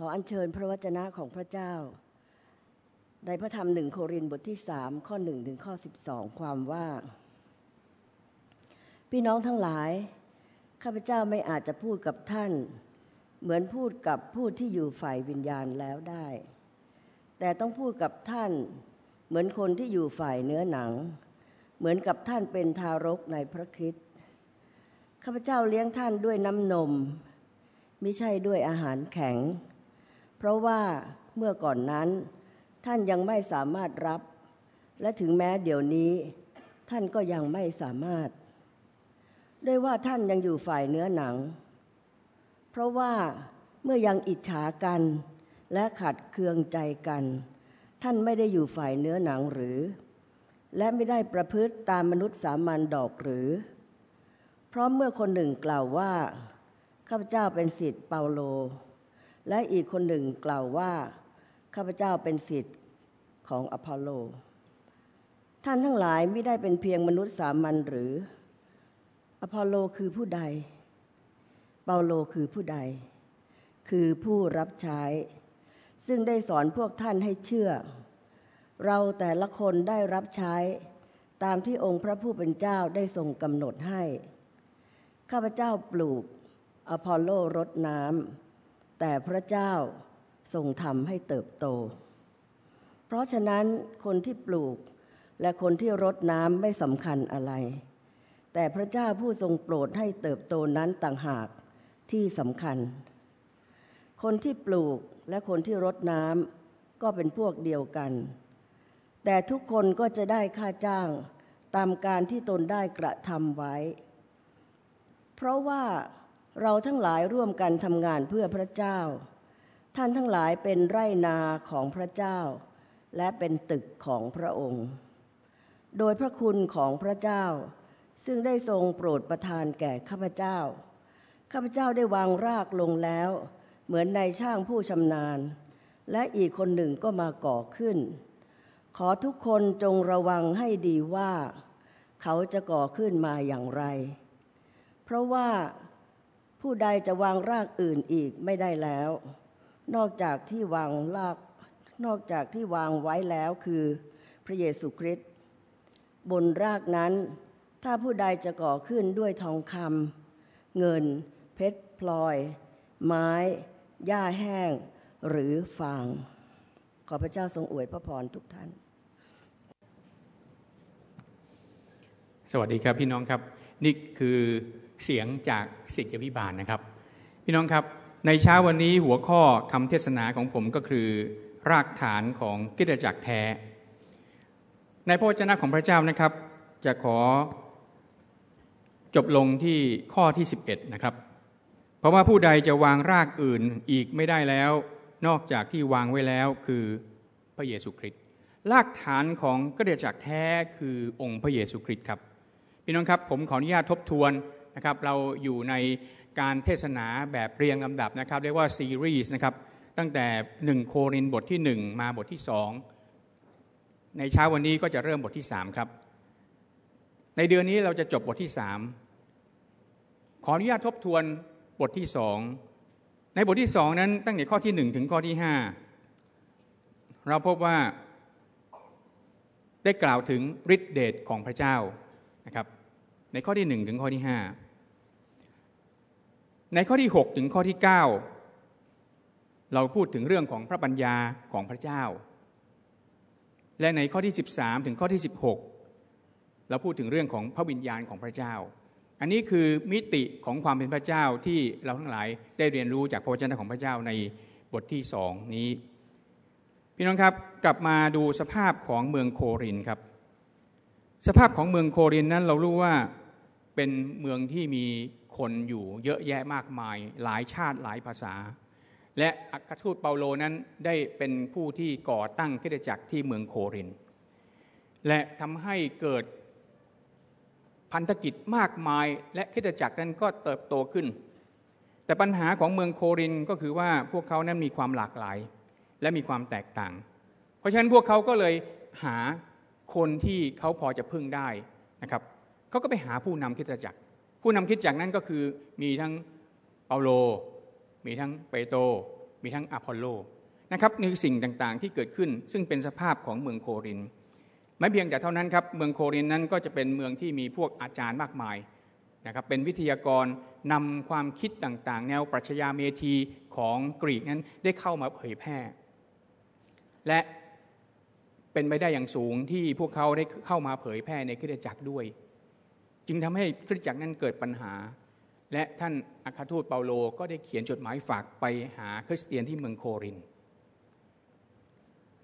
ขออัญเชิญพระวจนะของพระเจ้า ในพระธรรมหนึ่งโครินธ์บทที่สามข้อหนึ่งถึงข้อสิบสองความว่า พี่น้องทั้งหลาย ข้าพเจ้าไม่อาจจะพูดกับท่าน เหมือนพูดกับผู้ที่อยู่ฝ่ายวิญญาณแล้วได้ แต่ต้องพูดกับท่านเหมือนคนที่อยู่ฝ่ายเนื้อหนัง เหมือนกับท่านเป็นทารกในพระคริสต์ข้าพเจ้าเลี้ยงท่านด้วยน้ำนม ไม่ใช่ด้วยอาหารแข็ง เพราะว่าเมื่อก่อนนั้นท่านยังไม่สามารถรับ และถึงแม้เดี๋ยวนี้ ท่านก็ยังไม่สามารถ ด้วยว่าท่านยังอยู่ฝ่ายเนื้อหนัง เพราะว่าเมื่อยังอิจฉากัน และขัดเคืองใจกัน ท่านไม่ได้อยู่ฝ่ายเนื้อหนังหรือ และไม่ได้ประพฤติตามมนุษย์สามัญดอกหรือ เพราะเมื่อคนหนึ่งกล่าวว่าข้าพเจ้าเป็นสิทธิ์เปาโล และอีกคนหนึ่งกล่าวว่า ข้าพเจ้าเป็นสิทธิ์ของอพอลโล ท่านทั้งหลายไม่ได้เป็นเพียงมนุษย์สามัญหรือ อพอลโลคือผู้ใด เปาโลคือผู้ใด คือผู้รับใช้ ซึ่งได้สอนพวกท่านให้เชื่อ เราแต่ละคนได้รับใช้ ตามที่องค์พระผู้เป็นเจ้าได้ทรงกำหนดให้ ข้าพเจ้าปลูก อพอลโลรดน้ำ แต่พระเจ้าทรงทำให้เติบโต เพราะฉะนั้นคนที่ปลูกและคนที่รดน้ำไม่สำคัญอะไร แต่พระเจ้าผู้ทรงโปรดให้เติบโตนั้นต่างหากที่สำคัญ คนที่ปลูกและคนที่รดน้ำก็เป็นพวกเดียวกัน แต่ทุกคนก็จะได้ค่าจ้างตามการที่ตนได้กระทำไว้ เพราะว่า เราทั้งหลายร่วมกันทำงานเพื่อพระเจ้า ท่านทั้งหลายเป็นไร่นาของพระเจ้า และเป็นตึกของพระองค์ โดยพระคุณของพระเจ้า ซึ่งได้ทรงโปรดประทานแก่ข้าพเจ้า ข้าพเจ้าได้วางรากลงแล้ว เหมือนในช่างผู้ชำนาญ และอีกคนหนึ่งก็มาก่อขึ้น ขอทุกคนจงระวังให้ดีว่า เขาจะก่อขึ้นมาอย่างไร เพราะว่า ผู้ใดจะวางรากอื่นอีกไม่ได้แล้ว นอกจากที่วางรากนอกจากที่วางไว้แล้วคือพระเยซูคริสต์บนรากนั้น ถ้าผู้ใดจะก่อขึ้นด้วยทองคำเงิน เพชรพลอย ไม้ หญ้าแห้ง หรือฟาง ขอพระเจ้าทรงอวยพระพรทุกท่าน สวัสดีครับพี่น้องครับ นี่คือ เสียงจากสิทธิพิบาลนะครับ พี่น้องครับในเช้าวันนี้หัวข้อคำเทศนาของผมก็คือ รากฐานของกิจจักรแท้ ในพระวจนะของพระเจ้านะครับ จะขอจบลงที่ข้อที่ 11 นะครับ เพราะว่าผู้ใดจะวางรากอื่นอีกไม่ได้แล้ว นอกจากที่วางไว้แล้วคือพระเยซูคริสต์รากฐานของกิจจักรแท้คือองค์พระเยซูคริสต์ครับพี่น้องครับผมขออนุญาตทบทวนะครับเราอยู่ในการเทศนาแบบเรียงลำดับนะครับเรียกว่าซีรีส์นะครับตั้งแต่ 1 โครินบทที่ 1 มาบทที่ 2 ในเช้าวันนี้ก็จะเริ่มบทที่ 3 ครับ ในเดือนนี้เราจะจบบทที่ 3 ขออนุญาตทบทวนบทที่ 2 ในบทที่ 2 นั้นตั้งแต่ข้อที่ 1 ถึงข้อที่ 5 เราพบว่าได้กล่าวถึงฤทธิเดชของพระเจ้านะครับในข้อที่ 1 ถึงข้อที่ 5 ในข้อที่ 6 ถึงข้อที่ 9 เราพูดถึงเรื่องของพระปัญญาของพระเจ้า และในข้อที่ 13 ถึงข้อที่ 16 เราพูดถึงเรื่องของพระวิญญาณของพระเจ้า อันนี้คือมิติของความเป็นพระเจ้าที่เราทั้งหลายได้เรียนรู้จากพระวจนะของพระเจ้าในบทที่สองนี้ พี่น้องครับกลับมาดูสภาพของเมืองโครินครับ สภาพของเมืองโครินนั้นเรารู้ว่าเป็นเมืองที่มี คนอยู่เยอะแยะมากมาย หลายชาติหลายภาษา และอัครทูตเปาโลนั้นได้เป็นผู้ที่ก่อตั้งคริสตจักรที่เมืองโคริน และทำให้เกิดพันธกิจมากมาย และคริสตจักรนั้นก็เติบโตขึ้น แต่ปัญหาของเมืองโครินก็คือว่าพวกเขานั้นมีความหลากหลาย และมีความแตกต่าง เพราะฉะนั้นพวกเขาก็เลยหาคนที่เขาพอจะพึ่งได้นะครับเขาก็ไปหาผู้นำคริสตจักร ผู้นำคิดจากนั้นก็คือมีทั้งเปาโล มีทั้งเปโตรมีทั้งอพอลโลนะครับนี่คือสิ่งต่างๆที่เกิดขึ้น ซึ่งเป็นสภาพของเมืองโครินไม่เพียงแต่เท่านั้นครับเมืองโครินนั้นก็จะเป็นเมืองที่มีพวกอาจารย์มากมายนะครับเป็นวิทยากรนำความคิดต่างๆ แนวปรัชญาเมธีของกรีกนั้นได้เข้ามาเผยแพร่ และเป็นไปได้อย่างสูงที่พวกเขาได้เข้ามาเผยแพร่ในคริสตจักรด้วย จึงทำให้คริสตจักรนั้นเกิดปัญหา และท่านอัครทูตเปาโลก็ได้เขียนจดหมายฝากไปหาคริสเตียนที่เมืองโคริน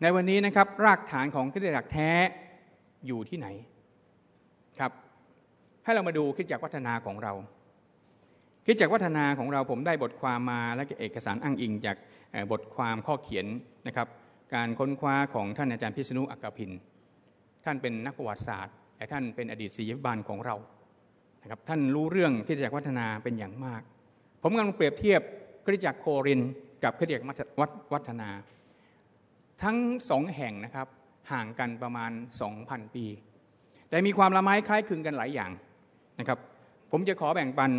ในวันนี้นะครับรากฐานของคริสตจักรแท้อยู่ที่ไหนครับ ให้เรามาดูคิดจักรวัฒนาของเราคิดจักรวัฒนาของเราผมได้บทความมาและเอกสารอ้างอิงจากบทความข้อเขียนนะครับ การค้นคว้าของท่านอาจารย์พิษณุอักพินท่านเป็นนักประวัติศาสตร์แต่ท่านเป็นอดีตศิษยบาลของเรา นะครับท่านรู้เรื่องคิดจักวัฒนาเป็นอย่างมาก ผมกำลังเปรียบเทียบคิดจักโครินกับคิดจักวัฒนา ทั้งสองแห่งนะครับห่างกันประมาณ 2,000 ปี แต่มีความละม้ายคล้ายคลึงกันหลายอย่างนะครับผมจะขอแบ่งปัน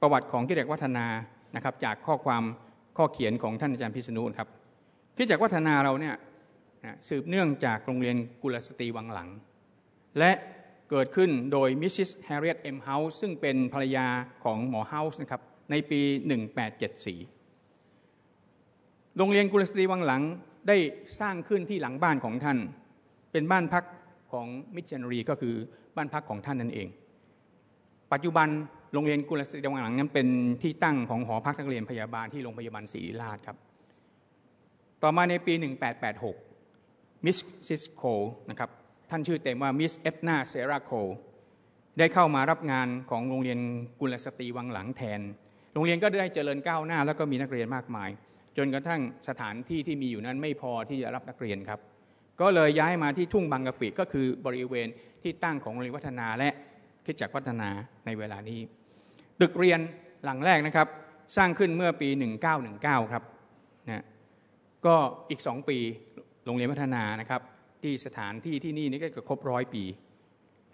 ประวัติของคริสตจักรวัฒนานะครับจากข้อความข้อเขียนของท่านอาจารย์พิษณุครับคริสตจักรวัฒนาเราเนี่ยสืบเนื่องจากโรงเรียนกุลสตรีวังหลัง และ เกิดขึ้นโดยมิสซิสแฮร์ริเอตเอ็มเฮาส์ซึ่งเป็นภรรยาของหมอเฮาส์นะครับในปี 1874 โรงเรียนกุลสตรีวังหลังได้สร้างขึ้นที่หลังบ้านของท่าน เป็นบ้านพักของมิชชันนารีก็คือบ้านพักของท่านนั่นเอง ปัจจุบันโรงเรียนกุลสตรีวังหลังนั้นเป็นที่ตั้งของหอพักนักเรียนพยาบาลที่โรงพยาบาลศิริราชครับ ต่อมาในปี 1886 มิสซิสโคล์นะครับ ท่านชื่อเต็มว่ามิสเอ็ดนาเซราโคล์ได้เข้ามารับงานของโรงเรียนกุลสตรีวังหลังแทน โรงเรียนก็ได้เจริญก้าวหน้า แล้วก็มีนักเรียนมากมาย จนกระทั่งสถานที่ที่มีอยู่นั้นไม่พอที่จะรับนักเรียนครับ ก็เลยย้ายมาที่ทุ่งบางกะปิก็คือบริเวณที่ตั้งของโรงเรียนวัฒนาและคิดจักวัฒนาในเวลานี้ ตึกเรียนหลังแรกนะครับ สร้างขึ้นเมื่อปี 1919 ครับนะก็อีกสองปีโรงเรียนวัฒนานะครับ ที่สถานที่ที่นี่นี่ก็ครบร้อยปี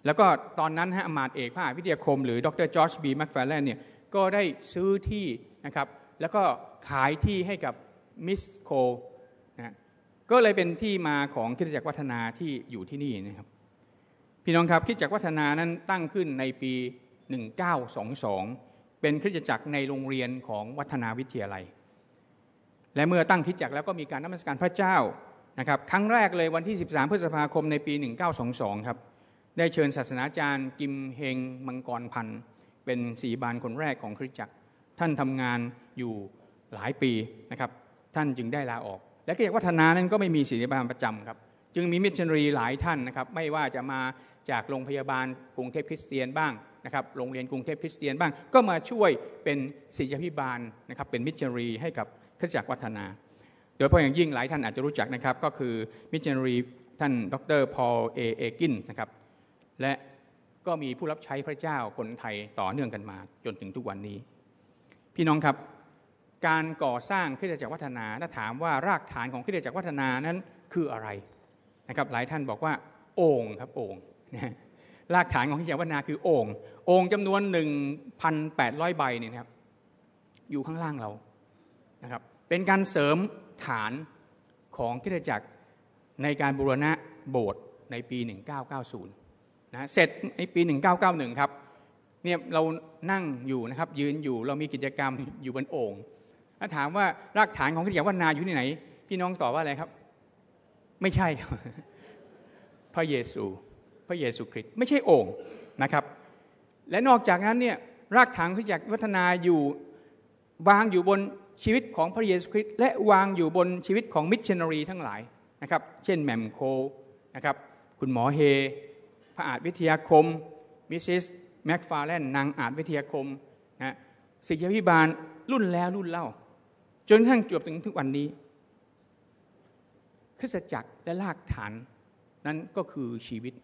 แล้วก็ตอนนั้นฮะอำมาตย์เอกพระอาจวิทยาคม หรือดรจอร์จบีแมคแฟร์แลนเนี่ยก็ได้ซื้อที่นะครับแล้วก็ขายที่ให้กับมิสโคล์นะก็เลยเป็นที่มาของคริสตจักรวัฒนาที่อยู่ที่นี่นะครับพี่น้องครับคริสตจักรวัฒนานั้นตั้งขึ้นในปี 1922 เป็นคริสตจักรในโรงเรียนของวัฒนาวิทยาลัย และเมื่อตั้งคริสตจักรแล้วก็มีการนมัสการพระเจ้า นะครับครั้งแรกเลยวันที่ 13 พฤษภาคมในปี 1922 ครับได้เชิญศาสนาจารย์ กิมเฮงมังกรพันธ์เป็นสีบานคนแรกของคริสตจักร ท่านทำงานอยู่หลายปีนะครับท่านจึงได้ลาออก และกิจวัฒนานั้นก็ไม่มีศิริบาลประจำครับจึงมีมิชชันนารีหลายท่านนะครับไม่ว่าจะมาจากโรงพยาบาลกรุงเทพคริสเตียนบ้างนะครับโรงเรียนกรุงเทพคริสเตียนบ้าง ก็มาช่วยเป็นศิริพิบาลนะครับเป็นมิชชันนารีให้กับคริสตจักรวัฒนา โดยเฉพาะอย่างยิ่งหลายท่านอาจจะรู้จักนะครับ ก็คือมิชชันนารีท่านดรพอลเอเอกินนะครับ และก็มีผู้รับใช้พระเจ้าคนไทยต่อเนื่องกันมาจนถึงทุกวันนี้ พี่น้องครับ การก่อสร้างคริสตจักรวัฒนาถ้าถามว่ารากฐานของคริสตจักรวัฒนานั้นคืออะไรนะครับหลายท่านบอกว่า โอ่งครับโอ่งรากฐานของคริสตจักรวัฒนาคือโอ่งโอ่งจำนวน 1,800 ใบเนี่ยครับอยู่ข้างล่างเรานะครับเป็นการเสริม ฐานของคริสตจักรในการบูรณะโบสถ์ในปี 1990นะเสร็จในปี 1991 ครับเนี่ยเรานั่งอยู่นะครับยืนอยู่เรามีกิจกรรมอยู่บนโอ่งถ้าถามว่ารากฐานของคริสตจักรวัฒนาอยู่ที่ไหน พี่น้องตอบว่าอะไรครับ ไม่ใช่พระเยซู พระเยซูคริสต์ไม่ใช่โอ่งนะครับ และนอกจากนั้นเนี่ยรากฐานคริสตจักรวัฒนาอยู่วางอยู่บน ชีวิตของพระเยซูคริสต์และวางอยู่บนชีวิตของมิชชันนารีทั้งหลายนะครับ เช่นแหม่มโคล์นะครับคุณหมอเฮาส์ พระอาจวิทยาคมมิสซิสแม็กฟาร์แลนนางอาจวิทยาคมนะศิษยาภิบาลรุ่นแล้วรุ่นเล่า จนทั้งจบถึงทุกวันนี้ คริสตจักรและรากฐานนั้นก็คือชีวิต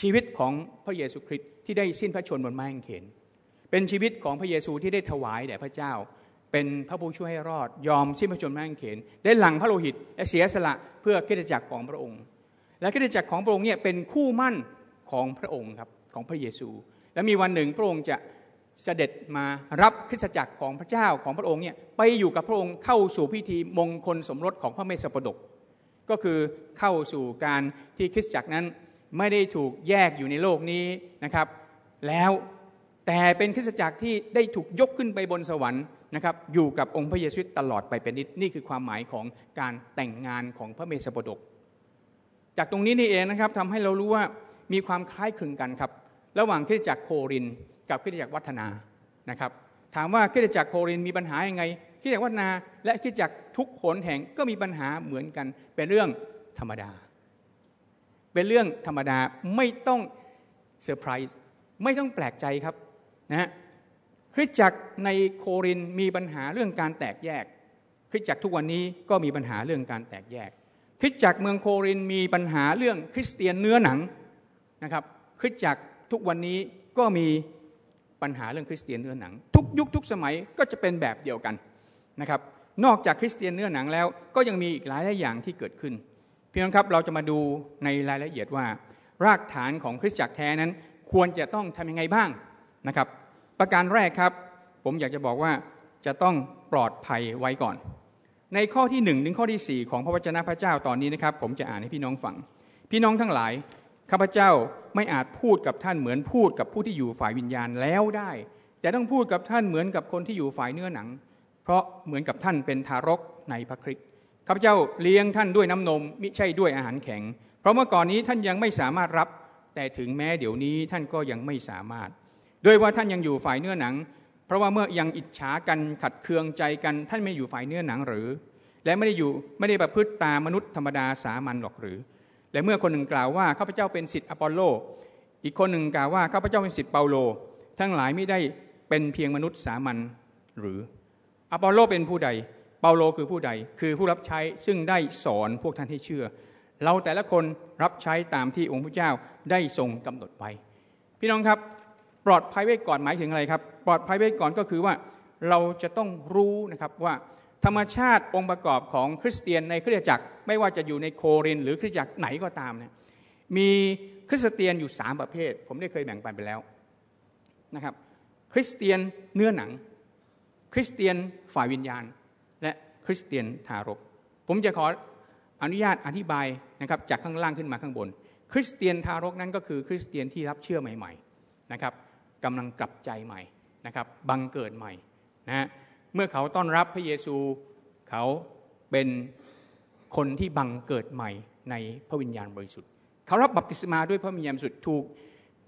ชีวิตของพระเยซูคริสต์ที่ได้สิ้นพระชนม์บนไม้กางเขนเป็นชีวิตของพระเยซูที่ได้ถวายแด่พระเจ้า เป็นพระผู้ช่วยให้รอด ยอมสิ้นพระชนม์ไม้กางเขนได้หลังพระโลหิตและเสียสละเพื่อคริสตจักรของพระองค์ และคริสตจักรของพระองค์เนี่ยเป็นคู่มั่นของพระองค์ครับของพระเยซู และมีวันหนึ่งพระองค์จะเสด็จมารับคริสตจักรของพระเจ้าของพระองค์เนี่ยไปอยู่กับพระองค์เข้าสู่พิธีมงคลสมรสของพระเมสสปดก ก็คือเข้าสู่การที่คริสตจักรนั้นไม่ได้ถูกแยกอยู่ในโลกนี้นะครับ แล้ว แต่เป็นคริสตจักรที่ได้ถูกยกขึ้นไปบนสวรรค์นะครับอยู่กับองค์พระเยซูตลอดไปเป็นนิดนี่คือความหมายของการแต่งงานของพระเมสสปดก จากตรงนี้นี่เองนะครับทำให้เรารู้ว่ามีความคล้ายคลึงกันครับระหว่างคริสตจักรโครินกับคริสตจักรวัฒนานะครับถามว่าคริสตจักรโครินมีปัญหายังไงคริสตจักรวัฒนา และคริสตจักรทุกหนแห่งก็มีปัญหาเหมือนกัน เป็นเรื่องธรรมดา เป็นเรื่องธรรมดาไม่ต้องเซอร์ไพรส์ไม่ต้องแปลกใจครับ นะคริสตจักรในโครินธ์มีปัญหาเรื่องการแตกแยก คริสตจักรทุกวันนี้ก็มีปัญหาเรื่องการแตกแยก คริสตจักรเมืองโครินธ์มีปัญหาเรื่องคริสเตียนเนื้อหนังนะครับ คริสตจักรทุกวันนี้ก็มีปัญหาเรื่องคริสเตียนเนื้อหนัง ทุกยุคทุกสมัยก็จะเป็นแบบเดียวกันนะครับนอกจากคริสเตียนเนื้อหนังแล้วก็ยังมีอีกหลายหลายอย่างที่เกิดขึ้นพี่น้องครับเราจะมาดูในรายละเอียดว่า รากฐานของคริสตจักรแท้นั้น ควรจะต้องทำยังไงบ้างนะครับ ประการแรกครับ ผมอยากจะบอกว่าจะต้องปลอดภัยไว้ก่อน ในข้อที่หนึ่งถึงข้อที่สี่ของพระวจนะพระเจ้าตอนนี้นะครับ ผมจะอ่านให้พี่น้องฟัง พี่น้องทั้งหลายข้าพเจ้าไม่อาจพูดกับท่านเหมือนพูดกับผู้ที่อยู่ฝ่ายวิญญาณแล้วได้ แต่ต้องพูดกับท่านเหมือนกับคนที่อยู่ฝ่ายเนื้อหนัง เพราะเหมือนกับท่านเป็นทารกในพระคริสต์ข้าพเจ้าเลี้ยงท่านด้วยน้ำนมมิใช่ด้วยอาหารแข็ง เพราะเมื่อก่อนนี้ท่านยังไม่สามารถรับ แต่ถึงแม้เดี๋ยวนี้ท่านก็ยังไม่สามารถ ด้วยว่าท่านยังอยู่ฝ่ายเนื้อหนัง เพราะว่าเมื่อยังอิจฉากันขัดเคืองใจกัน ท่านไม่อยู่ฝ่ายเนื้อหนังหรือ และไม่ได้อยู่ไม่ได้ประพฤติตามมนุษย์ธรรมดาสามัญหรอกหรือ และเมื่อคนหนึ่งกล่าวว่าข้าพเจ้าเป็นศิษย์อปอลโล อีกคนหนึ่งกล่าวว่าข้าพเจ้าเป็นศิษย์เปาโล ทั้งหลายไม่ได้เป็นเพียงมนุษย์สามัญหรือ อปอลโลเป็นผู้ใด เปาโลคือผู้ใด คือผู้รับใช้ซึ่งได้สอนพวกท่านให้เชื่อ เราแต่ละคนรับใช้ตามที่องค์พระเจ้าได้ทรงกำหนดไว้ พี่น้องครับ ปลอดภัยไว้ก่อนหมายถึงอะไรครับ ปลอดภัยไว้ก่อนก็คือว่าเราจะต้องรู้นะครับว่าธรรมชาติองค์ประกอบของคริสเตียนในคริสตจักร ไม่ว่าจะอยู่ในโครินหรือคริสตจักรไหนก็ตามเนี่ยมีคริสเตียนอยู่สามประเภท ผมได้เคยแบ่งปันไปแล้วนะครับ คริสเตียนเนื้อหนัง คริสเตียนฝ่ายวิญญาณ และคริสเตียนทารก ผมจะขออนุญาตอธิบายนะครับจากข้างล่างขึ้นมาข้างบน คริสเตียนทารกนั้นก็คือคริสเตียนที่รับเชื่อใหม่ ๆนะครับ กำลังกลับใจใหม่นะครับบังเกิดใหม่นะเมื่อเขาต้อนรับพระเยซูเขาเป็นคนที่บังเกิดใหม่ในพระวิญญาณบริสุทธิ์ เขารับบัพติศมาด้วยพระวิญญาณบริสุทธิ์ถูก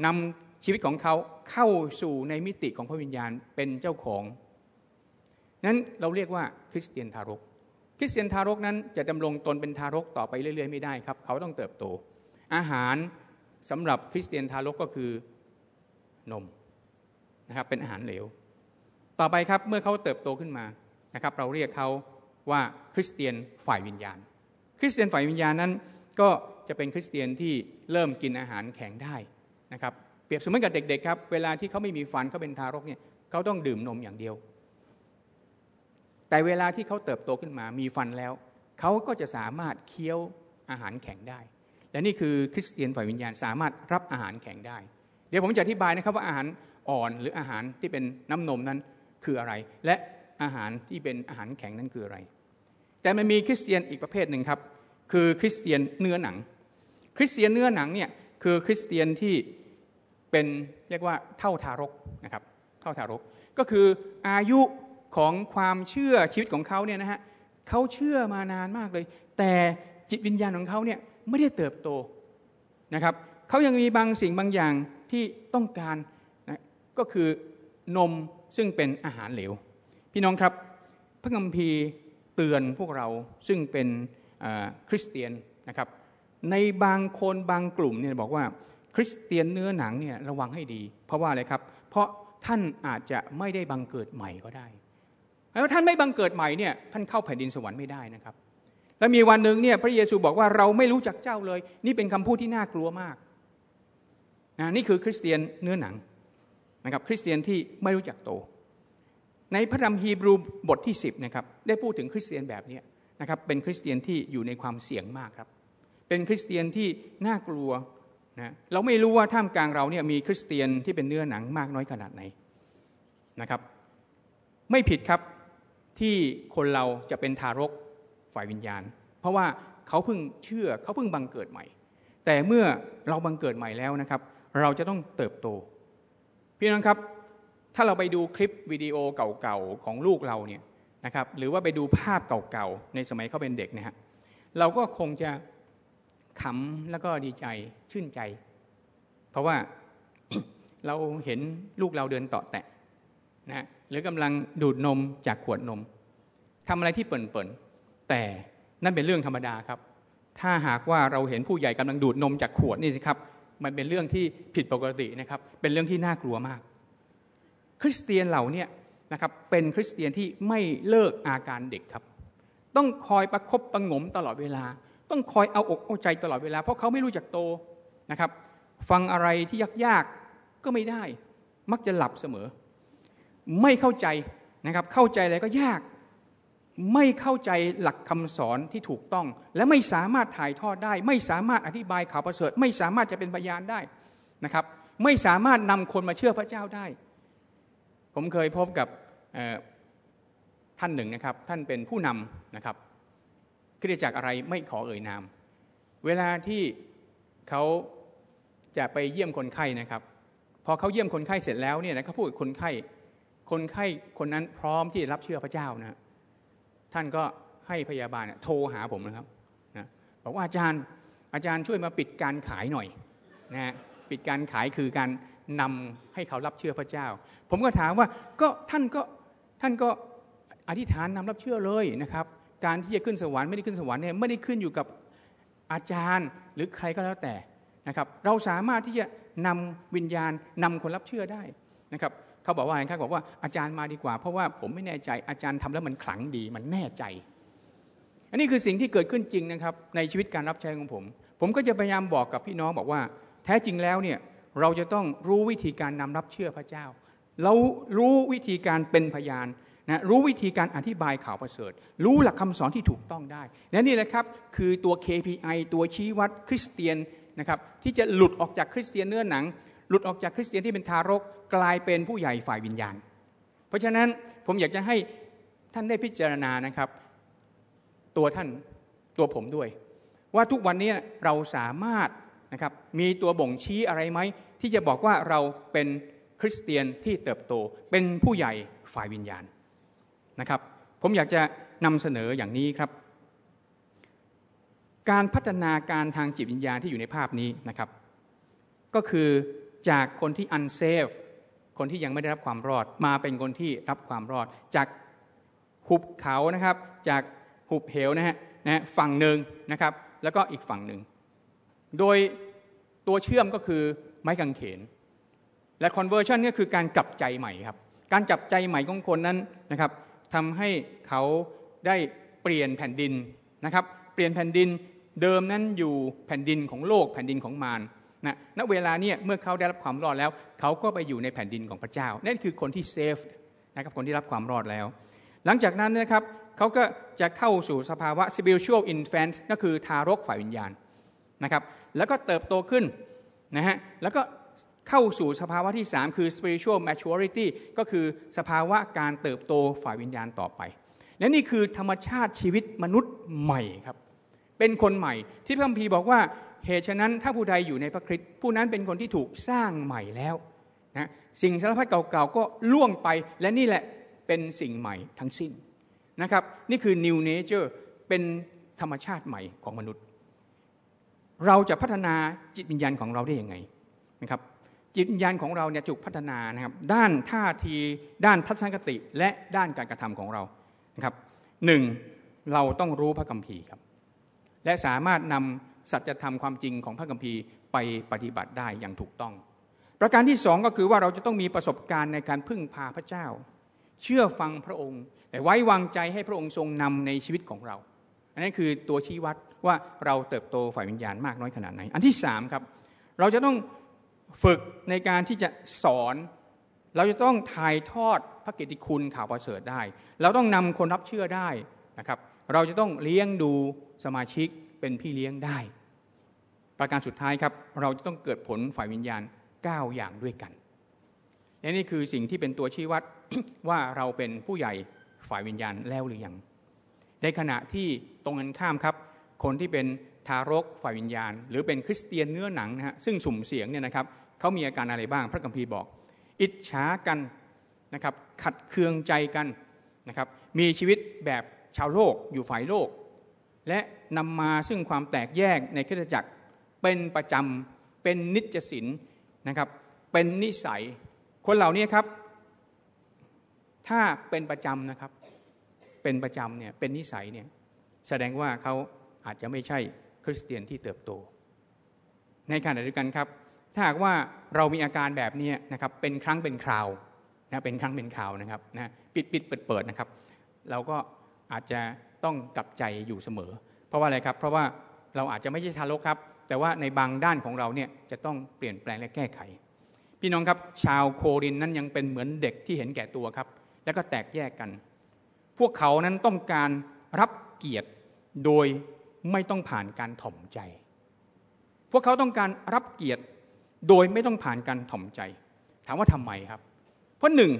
นำชีวิตของเขาเข้าสู่ในมิติของพระวิญญาณเป็นเจ้าของนั้นเราเรียกว่าคริสเตียนทารก คริสเตียนทารกนั้นจะดำรงตนเป็นทารกต่อไปเรื่อย ๆ ไม่ได้ครับ เขาต้องเติบโต อาหารสำหรับคริสเตียนทารกก็คือนม นะครับเป็นอาหารเหลว ต่อไปครับเมื่อเขาเติบโตขึ้นมานะครับเราเรียกเขาว่าคริสเตียนฝ่ายวิญญาณ คริสเตียนฝ่ายวิญญาณนั้น ก็จะเป็นคริสเตียนที่เริ่มกินอาหารแข็งได้นะครับเปรียบเสมือนกับเด็กๆครับเวลาที่เขาไม่มีฟันเขาเป็นทารกเนี่ยเขาต้องดื่มนมอย่างเดียว แต่เวลาที่เขาเติบโตขึ้นมามีฟันแล้ว เขาก็จะสามารถเคี้ยวอาหารแข็งได้ และนี่คือคริสเตียนฝ่ายวิญญาณสามารถรับอาหารแข็งได้ เดี๋ยวผมจะอธิบายนะครับว่าอาหาร อ่อนหรืออาหารที่เป็นน้ำนมนั้นคืออะไร และอาหารที่เป็นอาหารแข็งนั้นคืออะไร แต่มันมีคริสเตียนอีกประเภทหนึ่งครับ คือคริสเตียนเนื้อหนัง คริสเตียนเนื้อหนังเนี่ยคือคริสเตียนที่เป็นเรียกว่าเท่าทารกนะครับเท่าทารก ก็คืออายุของความเชื่อชีวิตของเขาเนี่ยนะฮะเขาเชื่อมานานมากเลย แต่จิตวิญญาณของเขาเนี่ยไม่ได้เติบโตนะครับเขายังมีบางสิ่งบางอย่างที่ต้องการ ก็คือนมซึ่งเป็นอาหารเหลว พี่น้องครับ พระคัมภีร์เตือนพวกเราซึ่งเป็นคริสเตียนนะครับ ในบางคนบางกลุ่มเนี่ยบอกว่าคริสเตียนเนื้อหนังเนี่ยระวังให้ดี เพราะว่าอะไรครับ เพราะท่านอาจจะไม่ได้บังเกิดใหม่ก็ได้ แล้วท่านไม่บังเกิดใหม่เนี่ยท่านเข้าแผ่นดินสวรรค์ไม่ได้นะครับ แล้วมีวันหนึ่งเนี่ยพระเยซูบอกว่าเราไม่รู้จักเจ้าเลย นี่เป็นคำพูดที่น่ากลัวมากนะนี่คือคริสเตียนเนื้อหนัง นะครับ คริสเตียนที่ไม่รู้จักโต ในพระธรรมฮีบรูบทที่ 10นะครับได้พูดถึงคริสเตียนแบบนี้นะครับเป็นคริสเตียนที่อยู่ในความเสี่ยงมากครับ เป็นคริสเตียนที่น่ากลัวนะเราไม่รู้ว่าท่ามกลางเราเนี่ยมีคริสเตียนที่เป็นเนื้อหนังมากน้อยขนาดไหนนะครับ ไม่ผิดครับที่คนเราจะเป็นทารกฝ่ายวิญญาณ เพราะว่าเขาเพิ่งเชื่อเขาเพิ่งบังเกิดใหม่ แต่เมื่อเราบังเกิดใหม่แล้วนะครับ เราจะต้องเติบโต พี่น้องครับ ถ้าเราไปดูคลิปวิดีโอเก่าๆของลูกเราเนี่ยนะครับ หรือว่าไปดูภาพเก่าๆในสมัยเขาเป็นเด็กนะฮะเราก็คงจะขำแล้วก็ดีใจชื่นใจ เพราะว่าเราเห็นลูกเราเดินต่อแตะนะหรือกำลังดูดนมจากขวดนมทำอะไรที่เปิ่นๆแต่นั่นเป็นเรื่องธรรมดาครับ ถ้าหากว่าเราเห็นผู้ใหญ่กำลังดูดนมจากขวดนี่สิครับ มันเป็นเรื่องที่ผิดปกตินะครับ เป็นเรื่องที่น่ากลัวมาก คริสเตียนเหล่านี้นะครับเป็นคริสเตียนที่ไม่เลิกอาการเด็กครับ ต้องคอยประครบประงมตลอดเวลา ต้องคอยเอาอกเอาใจตลอดเวลา เพราะเขาไม่รู้จักโตนะครับ ฟังอะไรที่ยากๆก็ไม่ได้ มักจะหลับเสมอ ไม่เข้าใจนะครับเข้าใจอะไรก็ยาก ไม่เข้าใจหลักคำสอนที่ถูกต้อง และไม่สามารถถ่ายทอดได้ ไม่สามารถอธิบายข่าวประเสริฐ ไม่สามารถจะเป็นพยานได้นะครับ ไม่สามารถนำคนมาเชื่อพระเจ้าได้ ผมเคยพบกับท่านหนึ่งนะครับ ท่านเป็นผู้นำนะครับคริสจากอะไรไม่ขอเอ่ยนาม เวลาที่เขาจะไปเยี่ยมคนไข้นะครับ พอเขาเยี่ยมคนไข้เสร็จแล้วเนี่ยนะเขาพูดกับคนไข้คนไข้คนนั้นพร้อมที่จะรับเชื่อพระเจ้านะ ท่านก็ให้พยาบาลโทรหาผมนะครับนะบอกว่าอาจารย์อาจารย์ช่วยมาปิดการขายหน่อยนะปิดการขายคือการนำให้เขารับเชื่อพระเจ้า ผมก็ถามว่าก็ท่านก็ท่านก็อธิษฐานนำรับเชื่อเลยนะครับ การที่จะขึ้นสวรรค์ไม่ได้ขึ้นสวรรค์เนี่ยไม่ได้ขึ้นอยู่กับอาจารย์หรือใครก็แล้วแต่นะครับ เราสามารถที่จะนำวิญญาณนำคนรับเชื่อได้นะครับ เขาบอกว่าอะไรครับบอกว่าอาจารย์มาดีกว่า เพราะว่าผมไม่แน่ใจอาจารย์ทำแล้วมันขลังดีมันแน่ใจ อันนี้คือสิ่งที่เกิดขึ้นจริงนะครับ ในชีวิตการรับใช้ของผม ผมก็จะพยายามบอกกับพี่น้องบอกว่า แท้จริงแล้วเนี่ยเราจะต้องรู้วิธีการนำรับเชื่อพระเจ้าเรารู้วิธีการเป็นพยานนะรู้วิธีการอธิบายข่าวประเสริฐ รู้หลักคำสอนที่ถูกต้องได้และนี่แหละครับคือตัว KPI ตัวชี้วัดคริสเตียนนะครับที่จะหลุดออกจากคริสเตียนเนื้อหนัง หลุดออกจากคริสเตียนที่เป็นทารกกลายเป็นผู้ใหญ่ฝ่ายวิญญาณ เพราะฉะนั้นผมอยากจะให้ท่านได้พิจารณานะครับ ตัวท่านตัวผมด้วย ว่าทุกวันนี้เราสามารถนะครับมีตัวบ่งชี้อะไรไหม ที่จะบอกว่าเราเป็นคริสเตียนที่เติบโตเป็นผู้ใหญ่ฝ่ายวิญญาณนะครับ ผมอยากจะนำเสนออย่างนี้ครับ การพัฒนาการทางจิตวิญญาณที่อยู่ในภาพนี้นะครับ ก็คือ จากคนที่ unsafe คนที่ยังไม่ได้รับความรอด มาเป็นคนที่รับความรอด จากหุบเขานะครับ จากหุบเหวนะฮะนะฝั่งหนึ่งนะครับ แล้วก็อีกฝั่งหนึ่ง โดยตัวเชื่อมก็คือไม้กางเขน และ conversion ก็คือการกลับใจใหม่ครับ การกลับใจใหม่ของคนนั้นนะครับทำให้เขาได้เปลี่ยนแผ่นดินนะครับ เปลี่ยนแผ่นดินเดิมนั้นอยู่แผ่นดินของโลกแผ่นดินของมาร นะณเวลาเนี้เมื่อเขาได้รับความรอดแล้ว เขาก็ไปอยู่ในแผ่นดินของพระเจ้า นั่นคือคนที่เซฟนะครับคนที่รับความรอดแล้ว หลังจากนั้นนะครับเขาก็จะเข้าสู่สภาวะ spiritual infant ก็คือทารกฝ่ายวิญญาณนะครับแล้วก็เติบโตขึ้นนะฮะแล้วก็เข้าสู่สภาวะที่ 3 คือ spiritual maturity ก็คือสภาวะการเติบโตฝ่ายวิญญาณต่อไป และนี่คือธรรมชาติชีวิตมนุษย์ใหม่ครับ เป็นคนใหม่ที่พระคัมภีร์บอกว่า เหตุฉะนั้นถ้าผู้ใดอยู่ในพระคริสต์ผู้นั้นเป็นคนที่ถูกสร้างใหม่แล้วนะสิ่งสารพัดเก่าๆก็ล่วงไปและนี่แหละเป็นสิ่งใหม่ทั้งสิ้นนะครับนี่คือ new nature เป็นธรรมชาติใหม่ของมนุษย์ เราจะพัฒนาจิตวิญญาณของเราได้ยังไงนะครับจิตวิญญาณของเราเนี่ยจุกพัฒนานะครับด้านท่าทีด้านทัศนคติและด้านการกระทำของเรานะครับหนึ่งเราต้องรู้พระคัมภีร์ครับและสามารถนำ สัจธรรมความจริงของพระคัมภีร์ไปปฏิบัติได้อย่างถูกต้อง ประการที่สองก็คือว่าเราจะต้องมีประสบการณ์ในการพึ่งพาพระเจ้า เชื่อฟังพระองค์ แต่ไว้วางใจให้พระองค์ทรงนำในชีวิตของเรา อันนั้นคือตัวชี้วัดว่าเราเติบโตฝ่ายวิญญาณมากน้อยขนาดไหน อันที่สามครับเราจะต้องฝึกในการที่จะสอนเราจะต้องถ่ายทอดพระกิตติคุณข่าวประเสริฐได้ เราต้องนำคนรับเชื่อได้นะครับ เราจะต้องเลี้ยงดูสมาชิก เป็นพี่เลี้ยงได้ ประการสุดท้ายครับเราจะต้องเกิดผลฝ่ายวิญญาณ 9 อย่างด้วยกันและนี่คือสิ่งที่เป็นตัวชี้วัดว่าเราเป็นผู้ใหญ่ฝ่ายวิญญาณแล้วหรือยัง ในขณะที่ตรงกันข้ามครับ คนที่เป็นทารกฝ่ายวิญญาณ หรือเป็นคริสเตียนเนื้อหนังนะฮะซึ่งสุ่มเสียงเนี่ยนะครับเขามีอาการอะไรบ้างพระคัมภีร์บอก อิจฉากันนะครับขัดเคืองใจกันนะครับมีชีวิตแบบชาวโลกอยู่ฝ่ายโลก และ นำมาซึ่งความแตกแยกในคริสตจักรเป็นประจำเป็นนิจศินนะครับ เป็นนิสัย คนเหล่านี้ครับ ถ้าเป็นประจำนะครับ เป็นประจำเนี่ยเป็นนิสัยเนี่ยแสดงว่าเขาอาจจะไม่ใช่คริสเตียนที่เติบโต ในขณะเดียวกันครับ ถ้าหากว่าเรามีอาการแบบนี้นะครับ เป็นครั้งเป็นคราวนะเป็นครั้งเป็นคราวนะครับนะปิดปิดเปิดเปิดนะครับ เราก็อาจจะต้องกลับใจอยู่เสมอ เพราะว่าอะไรครับ เพราะว่าเราอาจจะไม่ใช่ทารกครับ แต่ว่าในบางด้านของเราเนี่ยจะต้องเปลี่ยนแปลงและแก้ไข พี่น้องครับ ชาวโครินนั้นยังเป็นเหมือนเด็กที่เห็นแก่ตัวครับ แล้วก็แตกแยกกัน พวกเขานั้นต้องการรับเกียรติโดยไม่ต้องผ่านการถ่อมใจ พวกเขาต้องการรับเกียรติโดยไม่ต้องผ่านการถ่อมใจ ถามว่าทำไมครับ เพราะหนึ่ง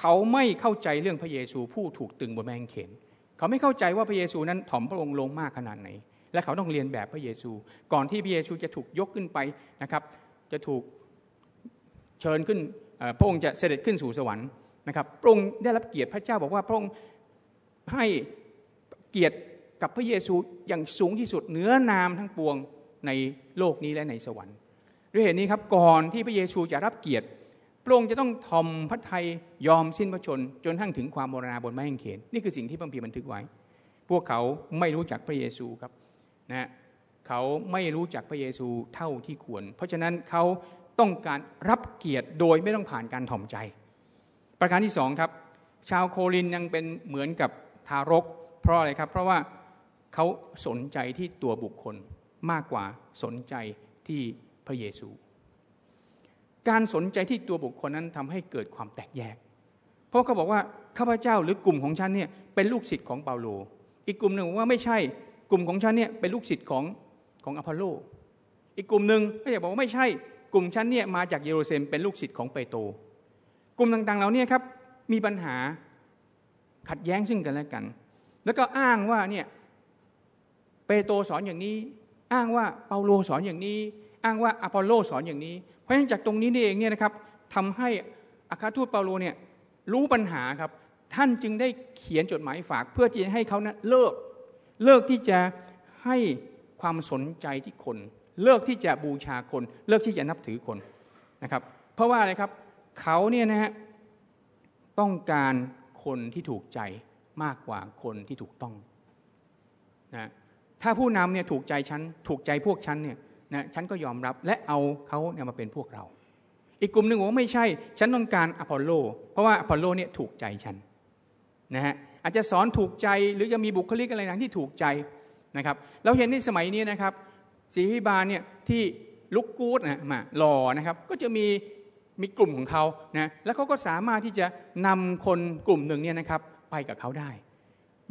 เขาไม่เข้าใจเรื่องพระเยซูผู้ถูกตึงบนแมงเขน เขาไม่เข้าใจว่าพระเยซูนั้นถ่อมพระองค์ลงมากขนาดไหน และเขาต้องเรียนแบบพระเยซู ก่อนที่พระเยซูจะถูกยกขึ้นไปนะครับ จะถูกเชิญขึ้นพระองค์จะเสด็จขึ้นสู่สวรรค์นะครับพระองค์ได้รับเกียรติพระเจ้าบอกว่าพระองค์ให้เกียรติกับพระเยซูอย่างสูงที่สุดเหนือนามทั้งปวงในโลกนี้และในสวรรค์ด้วยเหตุนี้ครับก่อนที่พระเยซูจะรับเกียรติ พระองค์จะต้องทอมพระทัยยอมสิ้นพระชน จนทั้งถึงความมรณาบนไม้กางเขนนี่คือสิ่งที่พระพีบันทึกไว้ พวกเขาไม่รู้จักพระเยซูครับนะเขาไม่รู้จักพระเยซูเท่าที่ควร เพราะฉะนั้นเขาต้องการรับเกียรติโดยไม่ต้องผ่านการถ่อมใจ ประการที่สองครับ ชาวโครินยังเป็นเหมือนกับทารก เพราะอะไรครับ เพราะว่าเขาสนใจที่ตัวบุคคลมากกว่าสนใจที่พระเยซู การสนใจที่ตัวบุคคลนั้นทำให้เกิดความแตกแยก เพราะเขาบอกว่าข้าพเจ้าหรือกลุ่มของฉันเนี่ยเป็นลูกศิษย์ของเปาโล อีกกลุ่มหนึ่งว่าไม่ใช่กลุ่มของฉันเนี่ยเป็นลูกศิษย์ของของอพอลโล อีกกลุ่มหนึ่งก็จะบอกว่าไม่ใช่กลุ่มฉันเนี่ยมาจากเยรูซาเล็มเป็นลูกศิษย์ของเปโตรกลุ่มต่างๆเหล่านี้ครับมีปัญหาขัดแย้งซึ่งกันและกัน แล้วก็อ้างว่าเนี่ยเปโตรสอนอย่างนี้ อ้างว่าเปาโลสอนอย่างนี้ อ้างว่าอพอลโลสอนอย่างนี้ เพราะฉะนั้นจากตรงนี้นี่เองเนี่ยนะครับทำให้อัครทูตเปาโลเนี่ยรู้ปัญหาครับ ท่านจึงได้เขียนจดหมายฝาก เพื่อที่จะให้เขานะเลิกเลิกที่จะให้ความสนใจที่คน เลิกที่จะบูชาคน เลิกที่จะนับถือคนนะครับ เพราะว่าอะไรครับเขาเนี่ยนะฮะต้องการคนที่ถูกใจมากกว่าคนที่ถูกต้องนะถ้าผู้นำเนี่ยถูกใจฉันถูกใจพวกฉันเนี่ย นะฉันก็ยอมรับและเอาเขาเนี่ยมาเป็นพวกเรา อีกกลุ่มหนึ่งบอกว่าไม่ใช่ ฉันต้องการอพอลโล เพราะว่าอพอลโลเนี่ยถูกใจฉันนะฮะอาจจะสอนถูกใจหรือจะมีบุคลิกอะไรนั้นที่ถูกใจนะครับเราเห็นในสมัยนี้นะครับศิริบาลเนี่ยที่ลุกกูดนะมาหล่อนะครับก็จะมีมีกลุ่มของเขานะแล้วเขาก็สามารถที่จะนำคนกลุ่มหนึ่งเนี่ยนะครับไปกับเขาได้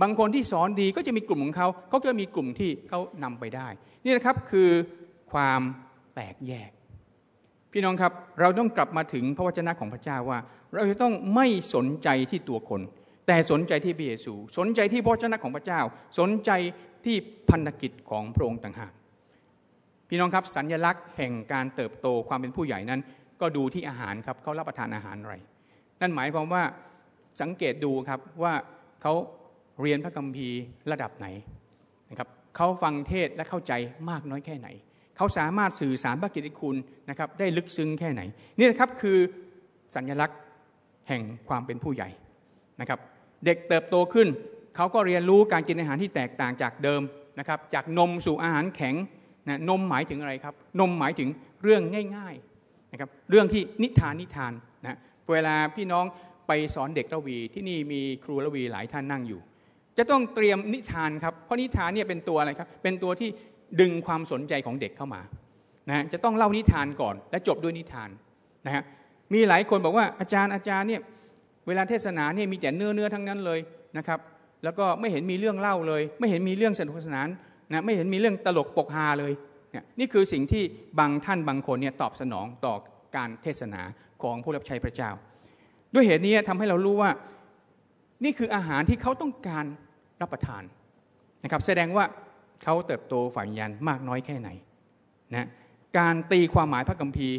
บางคนที่สอนดีก็จะมีกลุ่มของเขาเขาก็มีกลุ่มที่เขานำไปได้ นี่นะครับคือ ความแตกแยก พี่น้องครับเราต้องกลับมาถึงพระวจนะของพระเจ้าว่า เราจะต้องไม่สนใจที่ตัวคน แต่สนใจที่พระเยซู สนใจที่พระวจนะของพระเจ้า สนใจที่พันธกิจของพระองค์ต่างหากพี่น้องครับสัญญลักษณ์แห่งการเติบโตความเป็นผู้ใหญ่นั้น ก็ดูที่อาหารครับเขารับประทานอาหารอะไร นั่นหมายความว่าสังเกตดูครับว่าเขาเรียนพระคัมภีร์ระดับไหนนะครับเขาฟังเทศและเข้าใจมากน้อยแค่ไหน เขาสามารถสื่อสารพระกิตติคุณนะครับได้ลึกซึ้งแค่ไหน นี่นะครับคือสัญลักษณ์แห่งความเป็นผู้ใหญ่นะครับ เด็กเติบโตขึ้น เขาก็เรียนรู้การกินอาหารที่แตกต่างจากเดิมนะครับ จากนมสู่อาหารแข็งนะนมหมายถึงอะไรครับ นมหมายถึงเรื่องง่ายะครับเรื่องที่นิทานนิทานนะเวลาพี่น้องไปสอนเด็กระวีที่นี่มีครูระวีหลายท่านนั่งอยู่ จะต้องเตรียมนิทานครับเพราะนิทานเนี่ยเป็นตัวอะไรครับเป็นตัวที่ ดึงความสนใจของเด็กเข้ามานะจะต้องเล่านิทานก่อน และจบด้วยนิทานนะฮะมีหลายคนบอกว่าอาจารย์อาจารย์เนี่ยเวลาเทศนาเนี่ยมีแต่เนื้อเนื้อทั้งนั้นเลยนะครับ แล้วก็ไม่เห็นมีเรื่องเล่าเลย ไม่เห็นมีเรื่องสนุกสนานนะไม่เห็นมีเรื่องตลกปกฮาเลยนี่คือสิ่งที่บางท่านบางคนเนี่ยตอบสนองต่อการเทศนาของผู้รับใช้พระเจ้า ด้วยเหตุนี้ทำให้เรารู้ว่านี่คืออาหารที่เขาต้องการรับประทานนะครับแสดงว่า เขาเติบโตฝ่ายวิญญาณมากน้อยแค่ไหนนะการตีความหมายพระคัมภีร์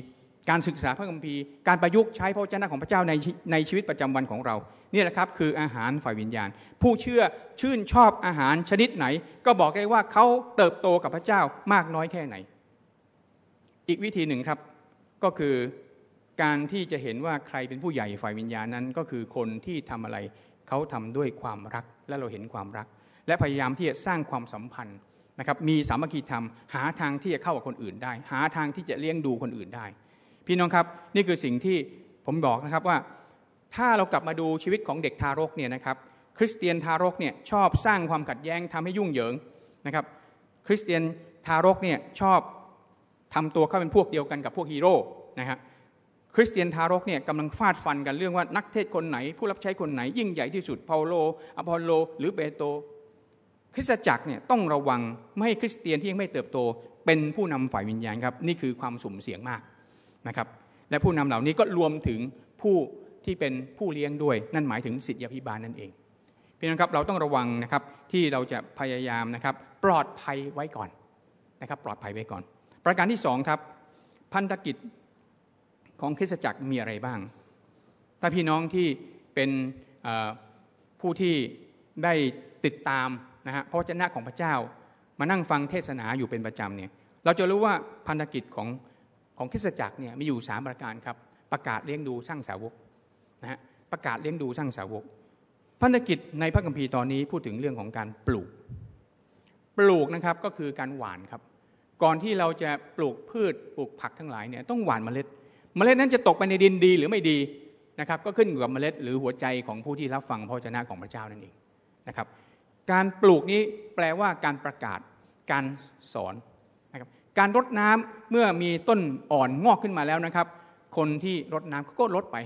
การศึกษาพระคัมภีร์ การประยุกต์ใช้พระวจนะของพระเจ้าในในชีวิตประจำวันของเรานี่แหละครับคืออาหารฝ่ายวิญญาณ ผู้เชื่อชื่นชอบอาหารชนิดไหน ก็บอกได้ว่าเขาเติบโตกับพระเจ้ามากน้อยแค่ไหน อีกวิธีหนึ่งครับก็คือการที่จะเห็นว่าใครเป็นผู้ใหญ่ฝ่ายวิญญาณนั้น ก็คือคนที่ทำอะไรเขาทำด้วยความรักและเราเห็นความรัก และพยายามที่จะสร้างความสัมพันธ์นะครับมีสามัคคีธรรม หาทางที่จะเข้ากับคนอื่นได้ หาทางที่จะเลี้ยงดูคนอื่นได้ พี่น้องครับนี่คือสิ่งที่ผมบอกนะครับว่า ถ้าเรากลับมาดูชีวิตของเด็กทารกเนี่ยนะครับคริสเตียนทารกเนี่ยชอบสร้างความขัดแย้งทำให้ยุ่งเหยิงนะครับคริสเตียนทารกเนี่ยชอบทำตัวเข้าเป็นพวกเดียวกันกับพวกฮีโร่นะครับคริสเตียนทารกเนี่ยกำลังฟาดฟันกันเรื่องว่านักเทศคนไหน ผู้รับใช้คนไหนยิ่งใหญ่ที่สุดเปาโลอพอลโล หรือเปโตร คริสตจักรเนี่ยต้องระวังไม่ให้คริสเตียนที่ยังไม่เติบโต เป็นผู้นำฝ่ายวิญญาณครับนี่คือความสุ่มเสี่ยงมากนะครับและผู้นำเหล่านี้ก็รวมถึงผู้ที่เป็นผู้เลี้ยงด้วยนั่นหมายถึงสิทธิพิบาลนั่นเองพี่น้องครับเราต้องระวังนะครับที่เราจะพยายามนะครับปลอดภัยไว้ก่อนนะครับปลอดภัยไว้ก่อน ประการที่สองครับพันธกิจของคริสตจักรมีอะไรบ้าง ถ้าพี่น้องที่เป็นผู้ที่ได้ติดตาม นะฮะพระวจนะของพระเจ้ามานั่งฟังเทศนาอยู่เป็นประจำเนี่ยเราจะรู้ว่าพันธกิจของของคริสตจักรเนี่ยมีอยู่สามประการครับ ประกาศเลี้ยงดูสร้างสาวกนะฮะประกาศเลี้ยงดูสร้างสาวกพันธกิจในพระคัมภีร์ตอนนี้พูดถึงเรื่องของการปลูก ปลูกนะครับก็คือการหว่านครับ ก่อนที่เราจะปลูกพืชปลูกผักทั้งหลายเนี่ยต้องหว่านเมล็ด เมล็ดนั้นจะตกไปในดินดีหรือไม่ดีนะครับ ก็ขึ้นกับเมล็ดหรือหัวใจของผู้ที่รับฟังพระชนะของพระเจ้านั่นเองนะครับ การปลูกนี้แปลว่าการประกาศ การสอนนะครับการรดน้ำเมื่อมีต้นอ่อนงอกขึ้นมาแล้วนะครับ คนที่รดน้ำเขาก็ลดไป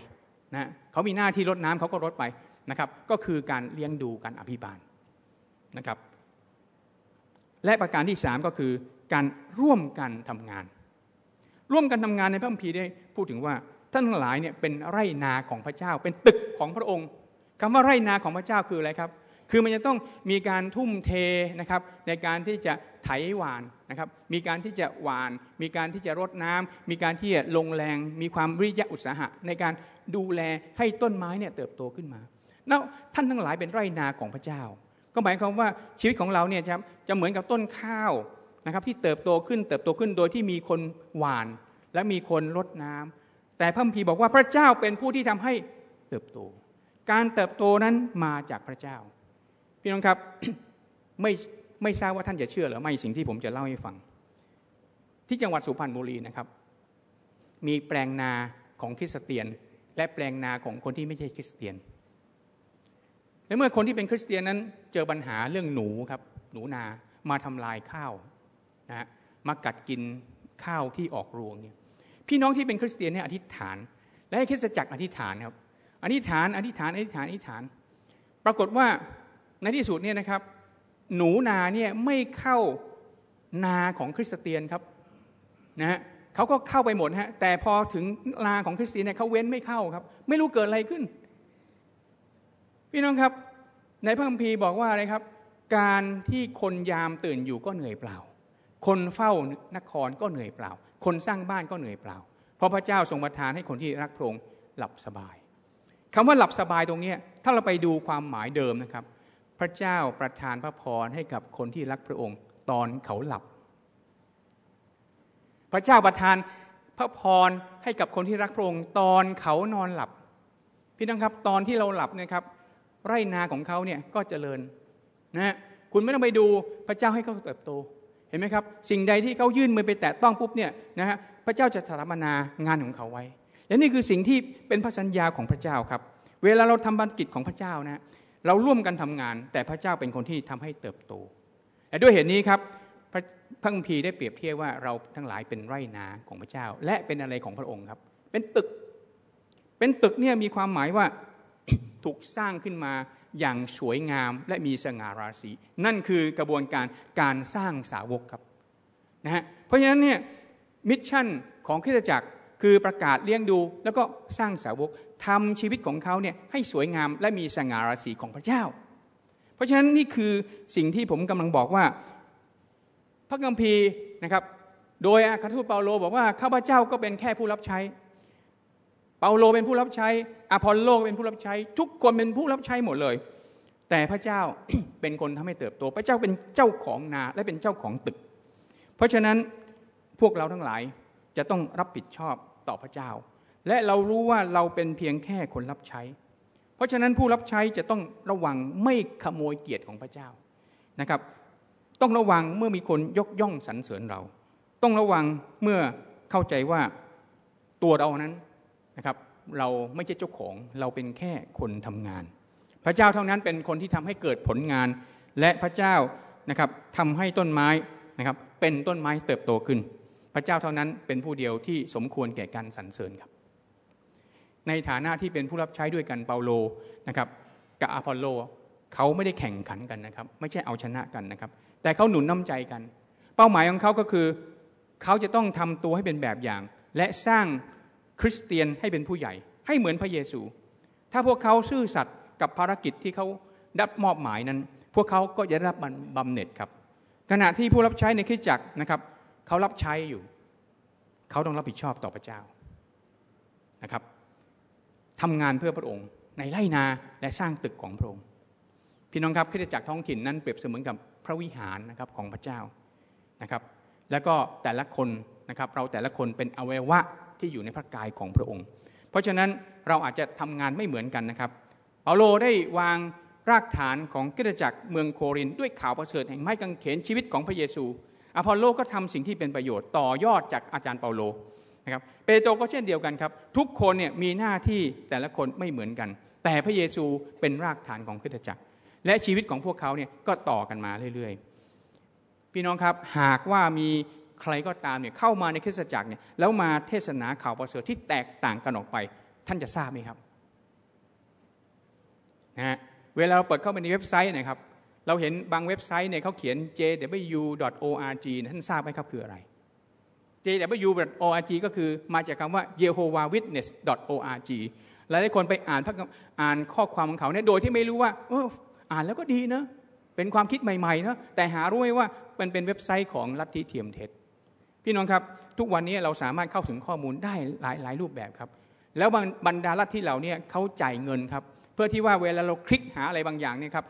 นะเขามีหน้าที่รดน้ำเขาก็ลดไปนะครับ ก็คือการเลี้ยงดูการอภิบาลนะครับ และประการที่สามก็คือการร่วมกันทำงาน ร่วมกันทำงานในพระคัมภีร์ได้พูดถึงว่าท่านทั้งหลายเนี่ยเป็นไร่นาของพระเจ้า เป็นตึกของพระองค์คำว่าไร่นาของพระเจ้าคืออะไรครับ คือมันจะต้องมีการทุ่มเทนะครับในการที่จะไถหวานนะครับ มีการที่จะหวาน มีการที่จะรดน้ำมีการที่จะลงแรง มีความวิริยะอุตสาหะ ในการดูแลให้ต้นไม้เนี่ยเติบโตขึ้นมาแล้วท่านทั้งหลายเป็นไร่นาของพระเจ้า ก็หมายความว่าชีวิตของเราเนี่ยจะจะเหมือนกับต้นข้าวนะครับที่เติบโตขึ้นเติบโตขึ้นโดยที่มีคนหวาน และมีคนลดน้ำแต่พระพีบอกว่าพระเจ้าเป็นผู้ที่ทำให้เติบโต การเติบโตนั้นมาจากพระเจ้า พี่น้องครับไม่ไม่ทราบว่าท่านจะเชื่อหรือไม่สิ่งที่ผมจะเล่าให้ฟัง ที่จังหวัดสุพรรณบุรีนะครับ มีแปลงนาของคริสเตียน และแปลงนาของคนที่ไม่ใช่คริสเตียนและเมื่อคนที่เป็นคริสเตียนนั้นเจอปัญหาเรื่องหนูครับหนูนามาทำลายข้าวนะมากัดกินข้าวที่ออกรวงเนี่ยพี่น้องที่เป็นคริสเตียนเนี่ยอธิษฐาน และให้คริสตจักรอธิษฐานครับอธิษฐานอธิษฐานอธิษฐานอธิษฐาน ปรากฏว่า ในที่สุดเนี่ยนะครับ หนูนาเนี่ยไม่เข้านาของคริสเตียนครับนะฮะเขาก็เข้าไปหมดฮะแต่พอถึงนาของคริสเตียนเนี่ยเขาเว้นไม่เข้าครับ ไม่รู้เกิดอะไรขึ้น พี่น้องครับ ในพระคัมภีร์บอกว่าอะไรครับ การที่คนยามตื่นอยู่ก็เหนื่อยเปล่า คนเฝ้านครก็เหนื่อยเปล่า คนสร้างบ้านก็เหนื่อยเปล่า เพราะพระเจ้าทรงประทานให้คนที่รักพระองค์หลับสบายคำว่าหลับสบายตรงนี้ถ้าเราไปดูความหมายเดิมนะครับ พระเจ้าประทานพระพรให้กับคนที่รักพระองค์ ตอนเขาหลับ พระเจ้าประทานพระพรให้กับคนที่รักพระองค์ตอนเขานอนหลับ พี่น้องครับตอนที่เราหลับเนี่ยครับ ไร่นาของเขาเนี่ยก็เจริญนะคุณไม่ต้องไปดูพระเจ้าให้เขาเติบโต เห็นไหมครับ สิ่งใดที่เขายื่นมือไปแตะต้องปุ๊บเนี่ยนะฮะพระเจ้าจะสถาปนางานของเขาไว้ และนี่คือสิ่งที่เป็นพระสัญญาของพระเจ้าครับ เวลาเราทำบัญกิจของพระเจ้านะ เราร่วมกันทำงาน แต่พระเจ้าเป็นคนที่ทำให้เติบโตและด้วยเหตุนี้ครับพระพระคัมภีร์ได้เปรียบเทียบว่าเราทั้งหลายเป็นไร่นาของพระเจ้า และเป็นอะไรของพระองค์ครับ เป็นตึก เป็นตึกเนี่ยมีความหมายว่าถูกสร้างขึ้นมาอย่างสวยงามและมีสง่าราศี นั่นคือกระบวนการการสร้างสาวกครับนะฮะเพราะฉะนั้นเนี่ย mission ของคริสตจักร คือประกาศเลี้ยงดูแล้วก็สร้างสาวกทำชีวิตของเขาเนี่ยให้สวยงามและมีสง่าราศีของพระเจ้า เพราะฉะนั้นนี่คือสิ่งที่ผมกำลังบอกว่า พระคัมภีร์นะครับ โดยอัครทูตเปาโลบอกว่าข้าพเจ้าก็เป็นแค่ผู้รับใช้ เปาโลเป็นผู้รับใช้อพอลโลเป็นผู้รับใช้ ทุกคนเป็นผู้รับใช้หมดเลย แต่พระเจ้าเป็นคนทำให้เติบโต พระเจ้าเป็นเจ้าของนาและเป็นเจ้าของตึก เพราะฉะนั้นพวกเราทั้งหลายจะต้องรับผิดชอบ ต่อพระเจ้า และเรารู้ว่าเราเป็นเพียงแค่คนรับใช้ เพราะฉะนั้นผู้รับใช้จะต้องระวังไม่ขโมยเกียรติของพระเจ้านะครับ ต้องระวังเมื่อมีคนยกย่องสรรเสริญเรา ต้องระวังเมื่อเข้าใจว่าตัวเรานั้นนะครับ เราไม่ใช่เจ้าของเราเป็นแค่คนทำงาน พระเจ้าเท่านั้นเป็นคนที่ทำให้เกิดผลงาน และพระเจ้านะครับทำให้ต้นไม้นะครับเป็นต้นไม้เติบโตขึ้น พระเจ้าเท่านั้นเป็นผู้เดียวที่สมควรแก่การสรรเสริญครับ ในฐานะที่เป็นผู้รับใช้ด้วยกันเปาโลนะครับกับอาพอลโลเขาไม่ได้แข่งขันกันนะครับ ไม่ใช่เอาชนะกันนะครับ แต่เขาหนุนน้าใจกัน เป้าหมายของเขาก็คือ เขาจะต้องทำตัวให้เป็นแบบอย่าง และสร้างคริสเตียนให้เป็นผู้ใหญ่ ให้เหมือนพระเยซู ถ้าพวกเขาซื่อสัตย์กับภารกิจที่เขาดับมอบหมายนั้น พวกเขาก็จะได้รับบำเหน็จครับขณะที่ผู้รับใช้ในคริสตจักรนะครับ เขารับใช้อยู่ เขาต้องรับผิดชอบต่อพระเจ้านะครับทำงานเพื่อพระองค์ ในไร่นาและสร้างตึกของพระองค์ พี่น้องครับคริสตจักรท้องถิ่นนั้นเปรียบเสมือนกับพระวิหารนะครับของพระเจ้านะครับแล้วก็แต่ละคนนะครับเราแต่ละคนเป็นอวัยวะที่อยู่ในพระกายของพระองค์ เพราะฉะนั้นเราอาจจะทำงานไม่เหมือนกันนะครับเปาโลได้วางรากฐานของคริสตจักรเมืองโครินด้วยข่าวประเสริฐแห่งไม้กางเขนชีวิตของพระเยซู อพอลโลก็ทำสิ่งที่เป็นประโยชน์ต่อยอดจากอาจารย์เปาโลนะครับเปโตรก็เช่นเดียวกันครับทุกคนเนี่ยมีหน้าที่แต่ละคนไม่เหมือนกัน แต่พระเยซูเป็นรากฐานของคริสตจักร และชีวิตของพวกเขาเนี่ยก็ต่อกันมาเรื่อยๆ พี่น้องครับหากว่ามีใครก็ตามเนี่ยเข้ามาในคริสตจักรเนี่ยแล้วมาเทศนาข่าวประเสริฐที่แตกต่างกันออกไป ท่านจะทราบไหมครับนะฮะเวลาเราเปิดเข้าไปในเว็บไซต์นะครับ เราเห็นบางเว็บไซต์เนี่ยเขาเขียน jw.org ท่านทราบไหมครับคืออะไร jw.org ก็คือมาจากคำว่า jehovahwitness.org หลายหลายคนไปอ่านอ่านข้อความของเขาเนี่ยโดยที่ไม่รู้ว่าเอออ่านแล้วก็ดีนะเป็นความคิดใหม่ๆนะแต่หารู้ไหมว่ามันเป็นเว็บไซต์ของลัทธิเทียมเท็จพี่น้องครับ ทุกวันนี้เราสามารถเข้าถึงข้อมูลได้หลายหลายรูปแบบครับ แล้วบรรดาลัทธิเหล่านี้เขาจ่ายเงินครับ เพื่อที่ว่าเวลาเราคลิกหาอะไรบางอย่างเนี่ยครับ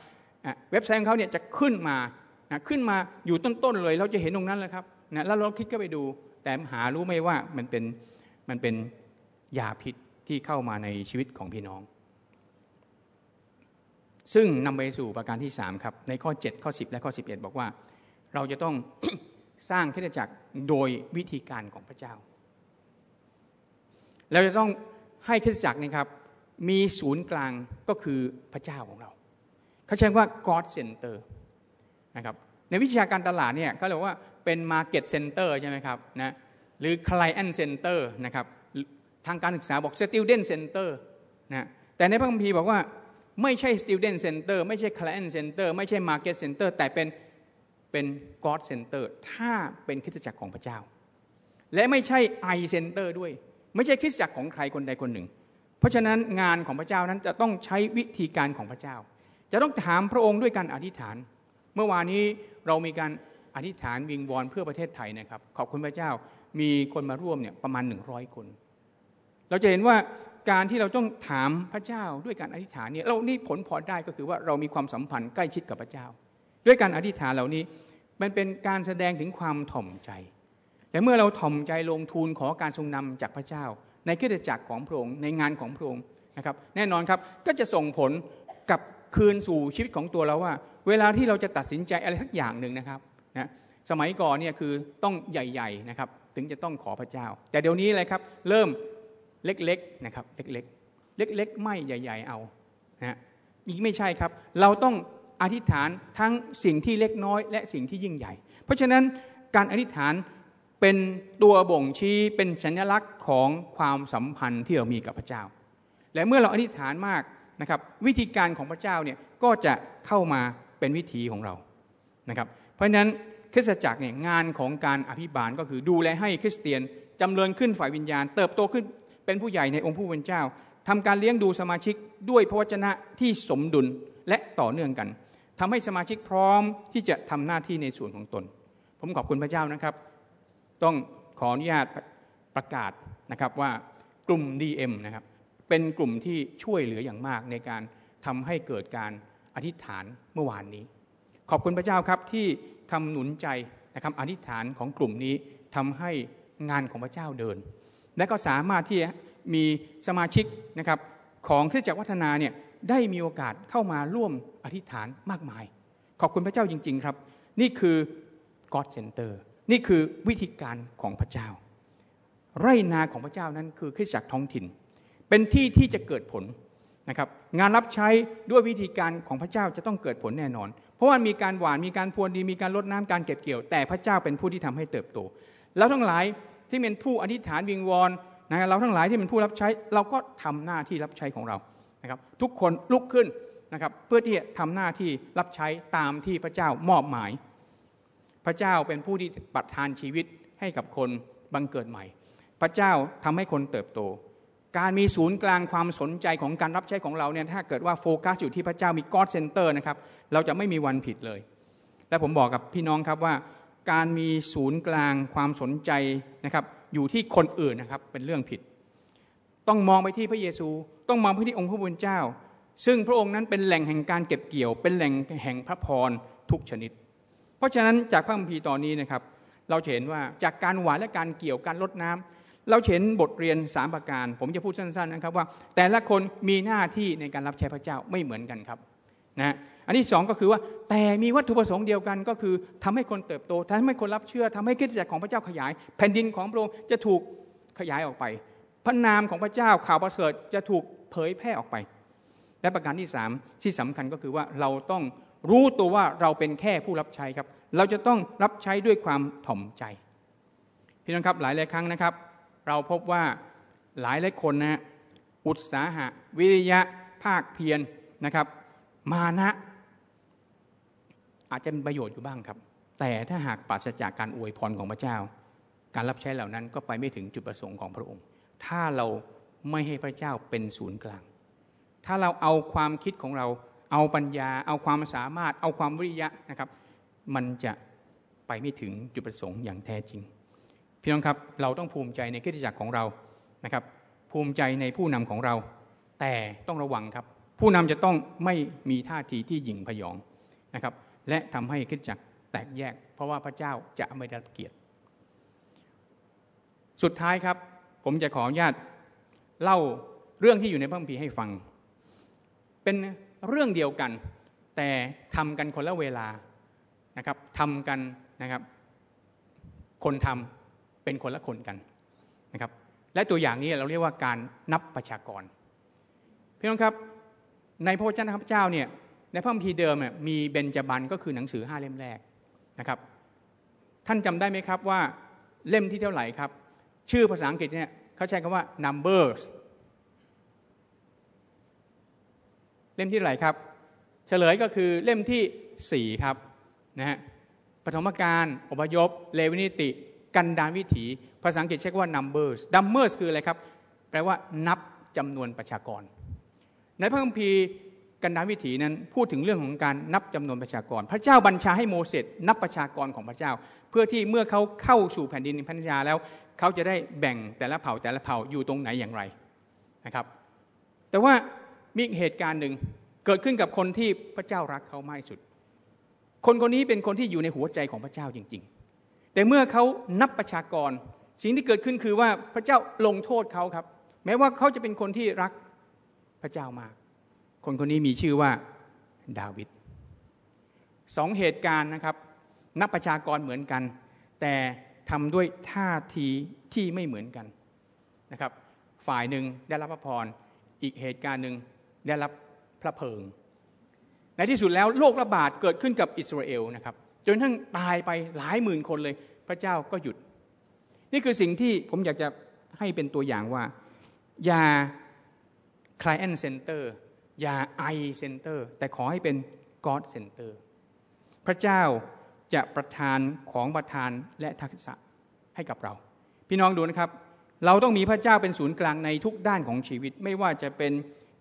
เว็บไซต์ของเขาเนี่ยจะขึ้นมาขึ้นมาอยู่ต้นๆเลย เราจะเห็นตรงนั้นเลยครับนะแล้วเราคลิกก็ไปดู แต่หารู้ไหมว่ามันเป็นมันเป็นยาพิษที่เข้ามาในชีวิตของพี่น้อง ซึ่งนำไปสู่ประการที่ 3 ครับ ในข้อ 7 ข้อ 10 และข้อ 11 บอกว่า เราจะต้องสร้างคิดจักรโดยวิธีการของพระเจ้า เราจะต้องให้คิดจักรนี่ครับมีศูนย์กลางก็คือพระเจ้าของเรา เขาใช้ว่า God Center นะครับในวิชาการตลาดเนี่ยเขาเรียกว่าเป็น Market Center ใช่ไหมครับนะหรือ Client Center นะครับทางการศึกษาบอก Student Center นะแต่ในพระคัมภีร์บอกว่าไม่ใช่ Student Center ไม่ใช่ Client Center ไม่ใช่ Market Center แต่เป็นเป็น God Center ถ้าเป็นคิดจักรของพระเจ้า และไม่ใช่ I Center ด้วย ไม่ใช่คิดจักรของใครคนใดคนหนึ่ง เพราะฉะนั้นงานของพระเจ้านั้นจะต้องใช้วิธีการของพระเจ้า จะต้องถามพระองค์ด้วยการอธิษฐาน เมื่อวานนี้เรามีการอธิษฐานวิงวอนเพื่อประเทศไทยนะครับ ขอบคุณพระเจ้ามีคนมาร่วมเนี่ยประมาณหนึ่งร้อยคน เราจะเห็นว่าการที่เราต้องถามพระเจ้าด้วยการอธิษฐานเนี่ยเรานี่ผลพอได้ก็คือว่าเรามีความสัมพันธ์ใกล้ชิดกับพระเจ้า ด้วยการอธิษฐานเหล่านี้มันเป็นการแสดงถึงความถ่อมใจแต่เมื่อเราถ่อมใจลงทุนขอการทรงนำจากพระเจ้า ในกิจจักรของพระองค์ในงานของพระองค์นะครับ แน่นอนครับก็จะส่งผลกับ คืนสู่ชีวิตของตัวเราว่า เวลาที่เราจะตัดสินใจอะไรสักอย่างหนึ่งนะครับนะสมัยก่อนเนี่ยคือต้องใหญ่ๆนะครับ ถึงจะต้องขอพระเจ้า แต่เดี๋ยวนี้อะไรครับเริ่มเล็กๆนะครับเล็กๆ เล็กๆ ไม่ใหญ่ ๆ เอานะอีกไม่ใช่ครับ เราต้องอธิษฐานทั้งสิ่งที่เล็กน้อย และสิ่งที่ยิ่งใหญ่ เพราะฉะนั้นการอธิษฐานเป็นตัวบ่งชี้เป็นสัญลักษณ์ของความสัมพันธ์ที่เรามีกับพระเจ้า และเมื่อเราอธิษฐานมาก นะครับวิธีการของพระเจ้าเนี่ยก็จะเข้ามาเป็นวิธีของเรานะครับเพราะฉะนั้นคริสตจักรเนี่ยงานของการอภิบาลก็คือดูแลให้คริสเตียนจำเริญขึ้นฝ่ายวิญญาณ เติบโตขึ้นเป็นผู้ใหญ่ในองค์ผู้เป็นเจ้าทำการเลี้ยงดูสมาชิกด้วยพระวจนะที่สมดุลและต่อเนื่องกันทำให้สมาชิกพร้อมที่จะทำหน้าที่ในส่วนของตน ผมขอบคุณพระเจ้านะครับ ต้องขออนุญาตประกาศนะครับว่ากลุ่ม DM นะครับ เป็นกลุ่มที่ช่วยเหลืออย่างมากในการทำให้เกิดการอธิษฐานเมื่อวานนี้ ขอบคุณพระเจ้าครับที่คำหนุนใจนะครับอธิษฐานของกลุ่มนี้ทำให้งานของพระเจ้าเดิน และก็สามารถที่มีสมาชิกนะครับของคริสตจักรวัฒนาเนี่ยได้มีโอกาสเข้ามาร่วมอธิษฐานมากมาย ขอบคุณพระเจ้าจริง ๆ ครับ นี่คือ God Center นี่คือวิธีการของพระเจ้า ไรนาของพระเจ้านั้นคือคริสตจักรท้องถิ่น เป็นที่ที่จะเกิดผลนะครับงานรับใช้ด้วยวิธีการของพระเจ้าจะต้องเกิดผลแน่นอน เพราะว่ามีการหวานมีการพรวนดีมีการลดน้ำการเก็บเกี่ยว แต่พระเจ้าเป็นผู้ที่ทำให้เติบโต แล้วทั้งหลายที่เป็นผู้อธิษฐานวิงวอนนะครับเราทั้งหลายที่เป็นผู้รับใช้ เราก็ทำหน้าที่รับใช้ของเรานะครับ ทุกคนลุกขึ้นนะครับเพื่อที่จะทำหน้าที่รับใช้ตามที่พระเจ้ามอบหมาย พระเจ้าเป็นผู้ที่ประทานชีวิตให้กับคนบังเกิดใหม่ พระเจ้าทำให้คนเติบโต การมีศูนย์กลางความสนใจของการรับใช้ของเราเนี่ยถ้าเกิดว่าโฟกัสอยู่ที่พระเจ้ามี God Center นะครับเราจะไม่มีวันผิดเลย และผมบอกกับพี่น้องครับว่า การมีศูนย์กลางความสนใจนะครับอยู่ที่คนอื่นนะครับเป็นเรื่องผิด ต้องมองไปที่พระเยซู ต้องมองไปที่องค์พระบุญเจ้า ซึ่งพระองค์นั้นเป็นแหล่งแห่งการเก็บเกี่ยว เป็นแหล่งแห่งพระพรทุกชนิด เพราะฉะนั้นจากพระคัมภีร์ตอนนี้นะครับเราเห็นว่าจากการหวานและการเกี่ยวการลดน้ำ เราเห็นบทเรียนสามประการ ผมจะพูดสั้นๆนะครับว่า แต่ละคนมีหน้าที่ในการรับใช้พระเจ้าไม่เหมือนกันครับนะอันที่สองก็คือว่าแต่มีวัตถุประสงค์เดียวกันก็คือทำให้คนเติบโตทำให้คนรับเชื่อทำให้คริสตจักรของพระเจ้าขยาย แผ่นดินของพระองค์จะถูกขยายออกไป พระนามของพระเจ้าข่าวประเสริฐจะถูกเผยแพร่ออกไป และประการที่สามที่สำคัญก็คือว่าเราต้องรู้ตัวว่าเราเป็นแค่ผู้รับใช้ครับ เราจะต้องรับใช้ด้วยความถ่อมใจ พี่น้องครับหลายหลายครั้งนะครับ เราพบว่าหลายหลายคนนะอุตสาหะ วิริยะภาคเพียรนนะครับ มานะ อาจจะเป็นประโยชน์อยู่บ้างครับ แต่ถ้าหากปราศจากการอวยพรของพระเจ้า การรับใช้เหล่านั้นก็ไปไม่ถึงจุดประสงค์ของพระองค์ ถ้าเราไม่ให้พระเจ้าเป็นศูนย์กลาง ถ้าเราเอาความคิดของเรา เอาปัญญา เอาความสามารถ เอาความวิริยะนะครับ มันจะไปไม่ถึงจุดประสงค์อย่างแท้จริง พี่น้องครับเราต้องภูมิใจในคริสตจักรของเรานะครับ ภูมิใจในผู้นำของเรา แต่ต้องระวังครับ ผู้นำจะต้องไม่มีท่าทีที่หยิ่งพยองนะครับ และทำให้คริสตจักรแตกแยก เพราะว่าพระเจ้าจะไม่ได้รับเกียรติ สุดท้ายครับ ผมจะขออนุญาตเล่าเรื่องที่อยู่ในพระคัมภีร์ให้ฟัง เป็นเรื่องเดียวกัน แต่ทำกันคนละเวลานะครับทำกันนะครับ คนทำ เป็นคนละคนกันนะครับและตัวอย่างนี้เราเรียกว่าการนับประชากรพี่น้องครับในพระวจนะพระเจ้าเนี่ยในพระคัมภีร์เดิมมีเบญจบันก็คือหนังสือห้าเล่มแรกนะครับ ท่านจำได้ไหมครับว่าเล่มที่เท่าไหร่ครับ ชื่อภาษาอังกฤษเนี่ยเขาใช้คำว่า numbers เล่มที่เท่าไหร่ครับ เฉลยก็คือเล่มที่สี่ครับนะฮะปฐมกาลอพยพเลวินิติ กันดานวิถี ภาษาอังกฤษใช้คำว่า numbers numbers คืออะไรครับ แปลว่านับจำนวนประชากร ในพระคัมภีร์กันดานวิถีนั้นพูดถึงเรื่องของการนับจำนวนประชากร พระเจ้าบัญชาให้โมเสสนับประชากรของพระเจ้า เพื่อที่เมื่อเขาเข้าสู่แผ่นดินพันธยาแล้ว เขาจะได้แบ่งแต่ละเผ่าแต่ละเผ่าอยู่ตรงไหนอย่างไรนะครับ แต่ว่ามีเหตุการณ์หนึ่งเกิดขึ้นกับคนที่พระเจ้ารักเขามากที่สุด คนคนนี้เป็นคนที่อยู่ในหัวใจของพระเจ้าจริง ๆ แต่เมื่อเขานับประชากร สิ่งที่เกิดขึ้นคือว่าพระเจ้าลงโทษเขาครับ แม้ว่าเขาจะเป็นคนที่รักพระเจ้ามาก คนคนนี้มีชื่อว่าดาวิดสองเหตุการณ์นะครับ นับประชากรเหมือนกัน แต่ทำด้วยท่าทีที่ไม่เหมือนกันนะครับ ฝ่ายหนึ่งได้รับพระพรอีกเหตุการณ์หนึ่งได้รับพระเพลิง ในที่สุดแล้วโรคระบาดเกิดขึ้นกับอิสราเอลนะครับ จนทั้งตายไปหลายหมื่นคนเลย พระเจ้าก็หยุด นี่คือสิ่งที่ผมอยากจะให้เป็นตัวอย่างว่า อย่า client center อย่า I center แต่ขอให้เป็น God center พระเจ้าจะประทานของประทานและทักษะให้กับเรา พี่น้องดูนะครับ เราต้องมีพระเจ้าเป็นศูนย์กลางในทุกด้านของชีวิต ไม่ว่าจะเป็น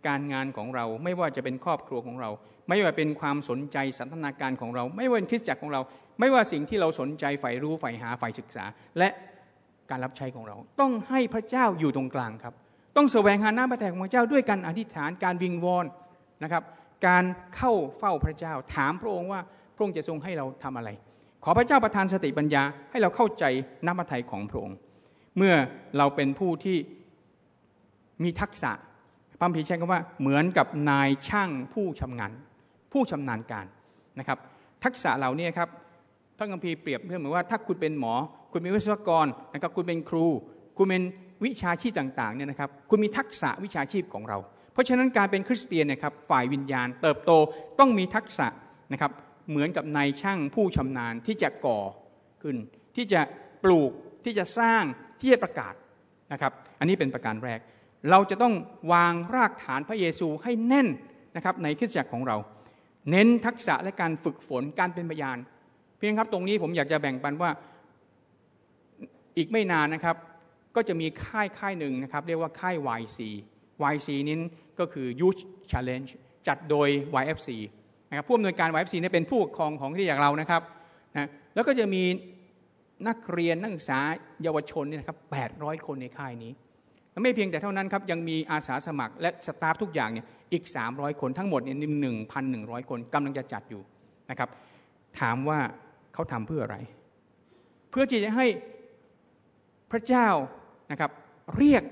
การงานของเรา ไม่ว่าจะเป็นครอบครัวของเรา ไม่ว่าเป็นความสนใจสันทนาการของเรา ไม่ว่าเป็นคริสจักรของเรา ไม่ว่าสิ่งที่เราสนใจใฝ่รู้ใฝ่หาใฝ่ศึกษา และการรับใช้ของเรา ต้องให้พระเจ้าอยู่ตรงกลางครับ ต้องแสวงหาหน้าพระทัยของพระเจ้าด้วยการอธิษฐานการวิงวอนนะครับ การเข้าเฝ้าพระเจ้า ถามพระองค์ว่าพระองค์จะทรงให้เราทำอะไร ขอพระเจ้าประทานสติปัญญาให้เราเข้าใจน้ำพระทัยของพระองค์ เมื่อเราเป็นผู้ที่มีทักษะ พระพีใช้คำว่าเหมือนกับนายช่างผู้ชำนาญผู้ชำนาญการนะครับ ทักษะเหล่านี้ครับพระคัมภีร์เปรียบเพื่อเหมือนว่าถ้าคุณเป็นหมอ คุณเป็นวิศวกรนะครับคุณเป็นครู คุณเป็นวิชาชีพต่างๆเนี่ยนะครับคุณมีทักษะวิชาชีพของเรา เพราะฉะนั้นการเป็นคริสเตียนนะครับฝ่ายวิญญาณ เติบโตต้องมีทักษะนะครับเหมือนกับนายช่างผู้ชำนาญที่จะก่อขึ้น ที่จะปลูกที่จะสร้างที่จะประกาศนะครับ อันนี้เป็นประการแรก เราจะต้องวางรากฐานพระเยซูให้แน่นนะครับในคริสตจักรของเรา เน้นทักษะและการฝึกฝนการเป็นพยานพียงครับตรงนี้ผมอยากจะแบ่งปันว่าอีกไม่นานนะครับ ก็จะมีค่ายค่ายหนึ่งนะครับ เรียกว่าค่าย YC YC นี้ก็คือ Youth Challenge จัดโดย YFC นะครับผู้อำนวยการ YFC นี่เป็นผู้ปกครองของที่อย่างเรานะครับนะแล้วก็จะมีนักเรียนนักศึกษาเยาวชนนี่นะครับ800 คนในค่ายนี้ ไม่เพียงแต่เท่านั้นครับยังมีอาสาสมัครและสตาฟทุกอย่างเนี่ยอีก 300 คนทั้งหมดเนี่ยหนึ่งพันหนึ่งร้อยคนกำลังจะจัดอยู่นะครับถามว่าเขาทำเพื่ออะไร เพื่อที่จะให้พระเจ้านะครับเรียก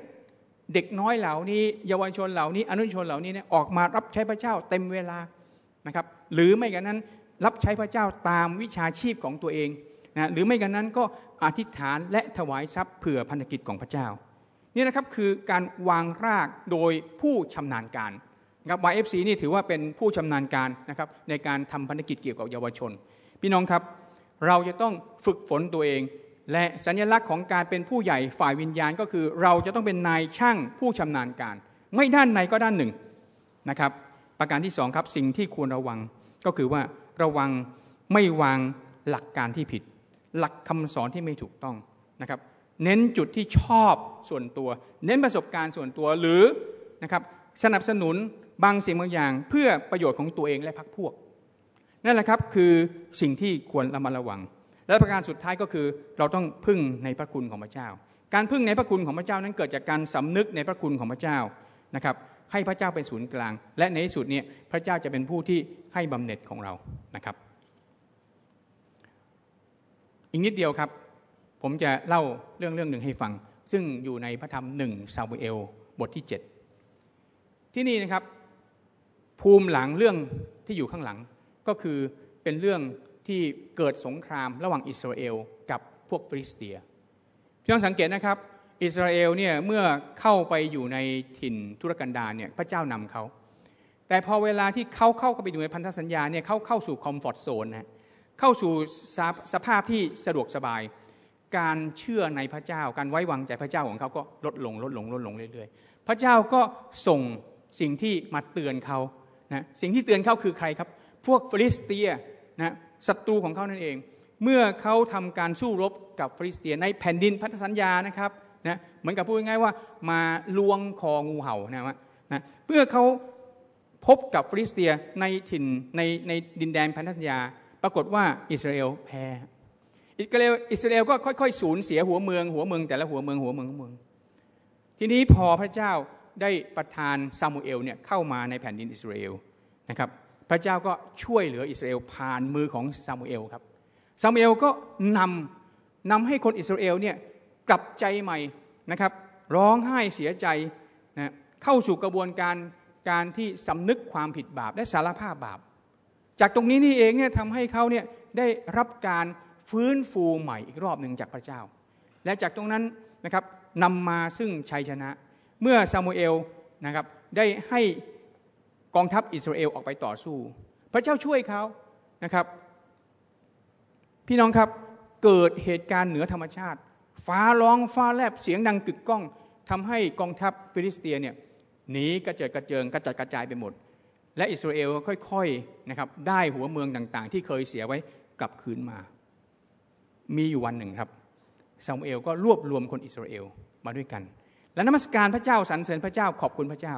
เด็กน้อยเหล่านี้ เยาวชนเหล่านี้ อนุชนเหล่านี้เนี่ยออกมารับใช้พระเจ้าเต็มเวลานะครับหรือไม่กันนั้นรับใช้พระเจ้าตามวิชาชีพของตัวเองนะหรือไม่กันนั้นก็อธิษฐานและถวายทรัพย์เผื่อพันธกิจของพระเจ้า นี่นะครับคือการวางรากโดยผู้ชำนาญการนะครับ YFC นี่ถือว่าเป็นผู้ชำนาญการนะครับในการทำพันธกิจเกี่ยวกับเยาวชน พี่น้องครับเราจะต้องฝึกฝนตัวเอง และสัญลักษณ์ของการเป็นผู้ใหญ่ฝ่ายวิญญาณ ก็คือเราจะต้องเป็นนายช่างผู้ชำนาญการ ไม่ด้านในก็ด้านหนึ่งนะครับประการที่สองครับสิ่งที่ควรระวังก็คือว่าระวังไม่วางหลักการที่ผิด หลักคำสอนที่ไม่ถูกต้องนะครับ เน้นจุดที่ชอบส่วนตัว เน้นประสบการณ์ส่วนตัวหรือนะครับสนับสนุนบางสิ่งบางอย่าง เพื่อประโยชน์ของตัวเองและพรรคพวก นั่นแหละครับคือสิ่งที่ควรระมัดระวัง และประการสุดท้ายก็คือเราต้องพึ่งในพระคุณของพระเจ้า การพึ่งในพระคุณของพระเจ้านั้นเกิดจากการสำนึกในพระคุณของพระเจ้านะครับให้พระเจ้าเป็นศูนย์กลาง และในที่สุดเนี่ยพระเจ้าจะเป็นผู้ที่ให้บำเหน็จของเรานะครับ อีกนิดเดียวครับ ผมจะเล่าเรื่องเรื่องหนึ่งให้ฟัง ซึ่งอยู่ในพระธรรมหนึ่งซามูเอลบทที่ 7 ที่นี่นะครับ ภูมิหลังเรื่องที่อยู่ข้างหลังก็คือเป็นเรื่องที่เกิดสงครามระหว่างอิสราเอลกับพวกฟิลิสเตียพี่น้องสังเกตนะครับ อิสราเอลเนี่ยเมื่อเข้าไปอยู่ในถิ่นทุรกันดารเนี่ยพระเจ้านำเขา แต่พอเวลาที่เขาเข้าไปอยู่ในพันธสัญญาเนี่ยเขาเข้าสู่ comfort zone นะเข้าสู่สภาพที่สะดวกสบาย การเชื่อในพระเจ้า การไว้วางใจพระเจ้าของเขาก็ลดลงลดลงลดลงเรื่อยๆ พระเจ้าก็ส่งสิ่งที่มาเตือนเขานะสิ่งที่เตือนเขาคือใครครับ พวกฟิลิสเตียนะศัตรูของเขานั่นเอง เมื่อเขาทำการสู้รบกับฟิลิสเตียในแผ่นดินพันธสัญญานะครับนะเหมือนกับพูดง่ายๆว่ามาล้วงคองูเห่านะว่านะเพื่อเขาพบกับฟิลิสเตียในถิ่นในในดินแดนพันธสัญญา ปรากฏว่าอิสราเอลแพ้ อิสราเอลอิสราเอลก็ค่อยๆสูญเสียหัวเมือง หัวเมืองแต่ละหัวเมืองหัวเมืองหัวเมือง ทีนี้พอพระเจ้าได้ประทานซามูเอลเนี่ยเข้ามาในแผ่นดินอิสราเอลนะครับพระเจ้าก็ช่วยเหลืออิสราเอลผ่านมือของซามูเอลครับซามูเอลก็นำนำให้คนอิสราเอลเนี่ยกลับใจใหม่นะครับ ร้องไห้เสียใจนะเข้าสู่กระบวนการการที่สำนึกความผิดบาปและสารภาพบาป จากตรงนี้นี่เองเนี่ยทำให้เขาเนี่ยได้รับการ ฟื้นฟูใหม่อีกรอบหนึ่งจากพระเจ้า และจากตรงนั้นนะครับนำมาซึ่งชัยชนะ เมื่อซามูเอลนะครับได้ให้กองทัพอิสราเอลออกไปต่อสู้ พระเจ้าช่วยเขานะครับ พี่น้องครับเกิดเหตุการณ์เหนือธรรมชาติ ฟ้าร้องฟ้าแลบเสียงดังกึกก้องทำให้กองทัพฟิลิสเตียเนี่ยหนีกระเจิดกระเจิงกระจัดกระจายไปหมด และอิสราเอลค่อยๆนะครับได้หัวเมืองต่างๆ ที่เคยเสียไว้กลับคืนมา มีอยู่วันหนึ่งครับซามูเอลก็รวบรวมคนอิสราเอลมาด้วยกัน และนมัสการพระเจ้าสรรเสริญพระเจ้าขอบคุณพระเจ้า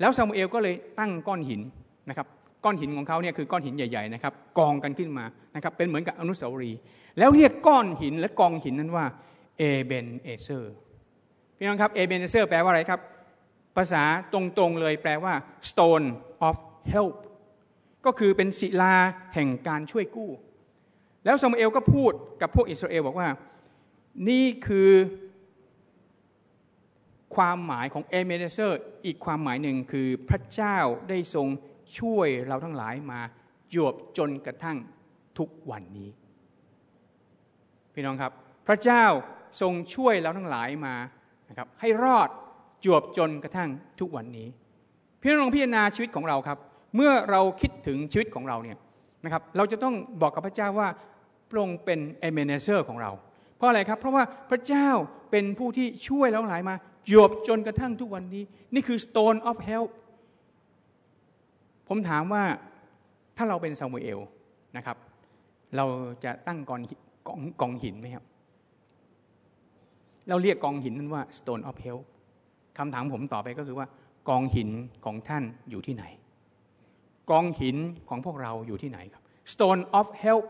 แล้วซามูเอลก็เลยตั้งก้อนหินนะครับก้อนหินของเขาเนี่ยคือก้อนหินใหญ่ๆนะครับกองกันขึ้นมานะครับเป็นเหมือนกับอนุสาวรีย์แล้วเรียกก้อนหินและกองหินนั้นว่าเอเบนเอเซอร์พี่น้องครับเอเบนเอเซอร์แปลว่าอะไรครับ ภาษาตรงๆเลยแปลว่า stone of help ก็คือเป็นศิลาแห่งการช่วยกู้ แล้วซามูเอลก็พูดกับพวกอิสราเอลบอกว่า นี่คือความหมายของเอเบนเอเซอร์อีกความหมายหนึ่งคือพระเจ้าได้ทรงช่วยเราทั้งหลายมาจวบจนกระทั่งทุกวันนี้ พี่น้องครับ พระเจ้าทรงช่วยเราทั้งหลายมานะครับให้รอดจวบจนกระทั่งทุกวันนี้ พี่น้องลองพิจารณาชีวิตของเราครับ เมื่อเราคิดถึงชีวิตของเราเนี่ยนะครับ เราจะต้องบอกกับพระเจ้าว่า พระองค์เป็นเอเมเนเซอร์ของเรา เพราะอะไรครับ เพราะว่าพระเจ้าเป็นผู้ที่ช่วยเราหลายมาจบจนกระทั่งทุกวันนี้ นี่คือ stone of help ผมถามว่าถ้าเราเป็นซามูเอลนะครับ เราจะตั้งกองกองกองหินไหมครับ เราเรียกกองหินนั้นว่า stone of help คำถามผมต่อไปก็คือว่า กองหินของท่านอยู่ที่ไหน กองหินของพวกเราอยู่ที่ไหนครับ stone of help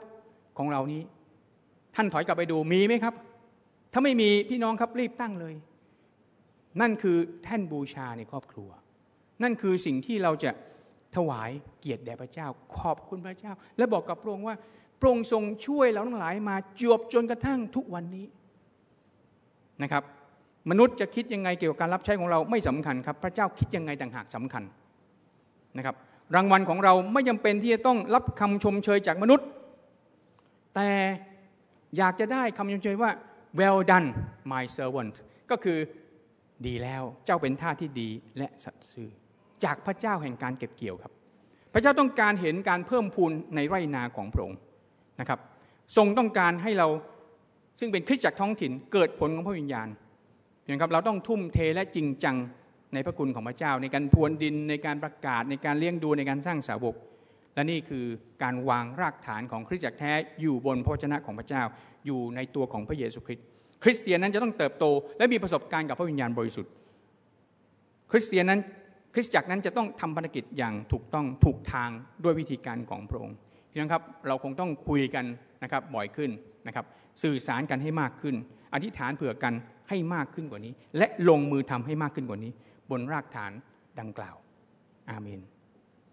ของเรานี้ ท่านถอยกลับไปดูมีไหมครับ ถ้าไม่มีพี่น้องครับรีบตั้งเลย นั่นคือแท่นบูชาในครอบครัว นั่นคือสิ่งที่เราจะถวายเกียรติแด่พระเจ้า ขอบคุณพระเจ้า และบอกกับพระองค์ว่าพระองค์ทรงช่วยเราทั้งหลายมาจวบจนกระทั่งทุกวันนี้นะครับ มนุษย์จะคิดยังไงเกี่ยวกับการรับใช้ของเราไม่สำคัญครับ พระเจ้าคิดยังไงต่างหากสำคัญนะครับ รางวัลของเราไม่จาเป็นที่จะต้องรับคำชมเชยจากมนุษย์ แต่อยากจะได้คำชมเชยว่า well done my servant ก็คือดีแล้วเจ้าเป็นท่าที่ดีและสัตย์ซื่อจากพระเจ้าแห่งการเก็บเกี่ยวครับ พระเจ้าต้องการเห็นการเพิ่มพูนในไร่นาของพระองค์นะครับ ทรงต้องการให้เราซึ่งเป็นคริสตจักรท้องถิ่นเกิดผลของพระวิญญาณเห็นครับเราต้องทุ่มเทและจริงจังในพระคุณของพระเจ้า ในการพรวนดินในการประกาศในการเลี้ยงดูในการสร้างสาวก และนี่คือการวางรากฐานของคริสตจักรแท้อยู่บนพระชนะของพระเจ้า อยู่ในตัวของพระเยซูคริสต์คริสเตียนนั้นจะต้องเติบโต และมีประสบการณ์กับพระวิญญาณบริสุทธิ์ คริสเตียนนั้นคริสตจักรนั้นจะต้องทำภารกิจอย่างถูกต้องถูกทางด้วยวิธีการของพระองค์พี่น้องครับเราคงต้องคุยกันนะครับบ่อยขึ้นนะครับสื่อสารกันให้มากขึ้น อธิษฐานเผื่อกันให้มากขึ้นกว่านี้ และลงมือทำให้มากขึ้นกว่านี้ บนรากฐานดังกล่าว อาเมน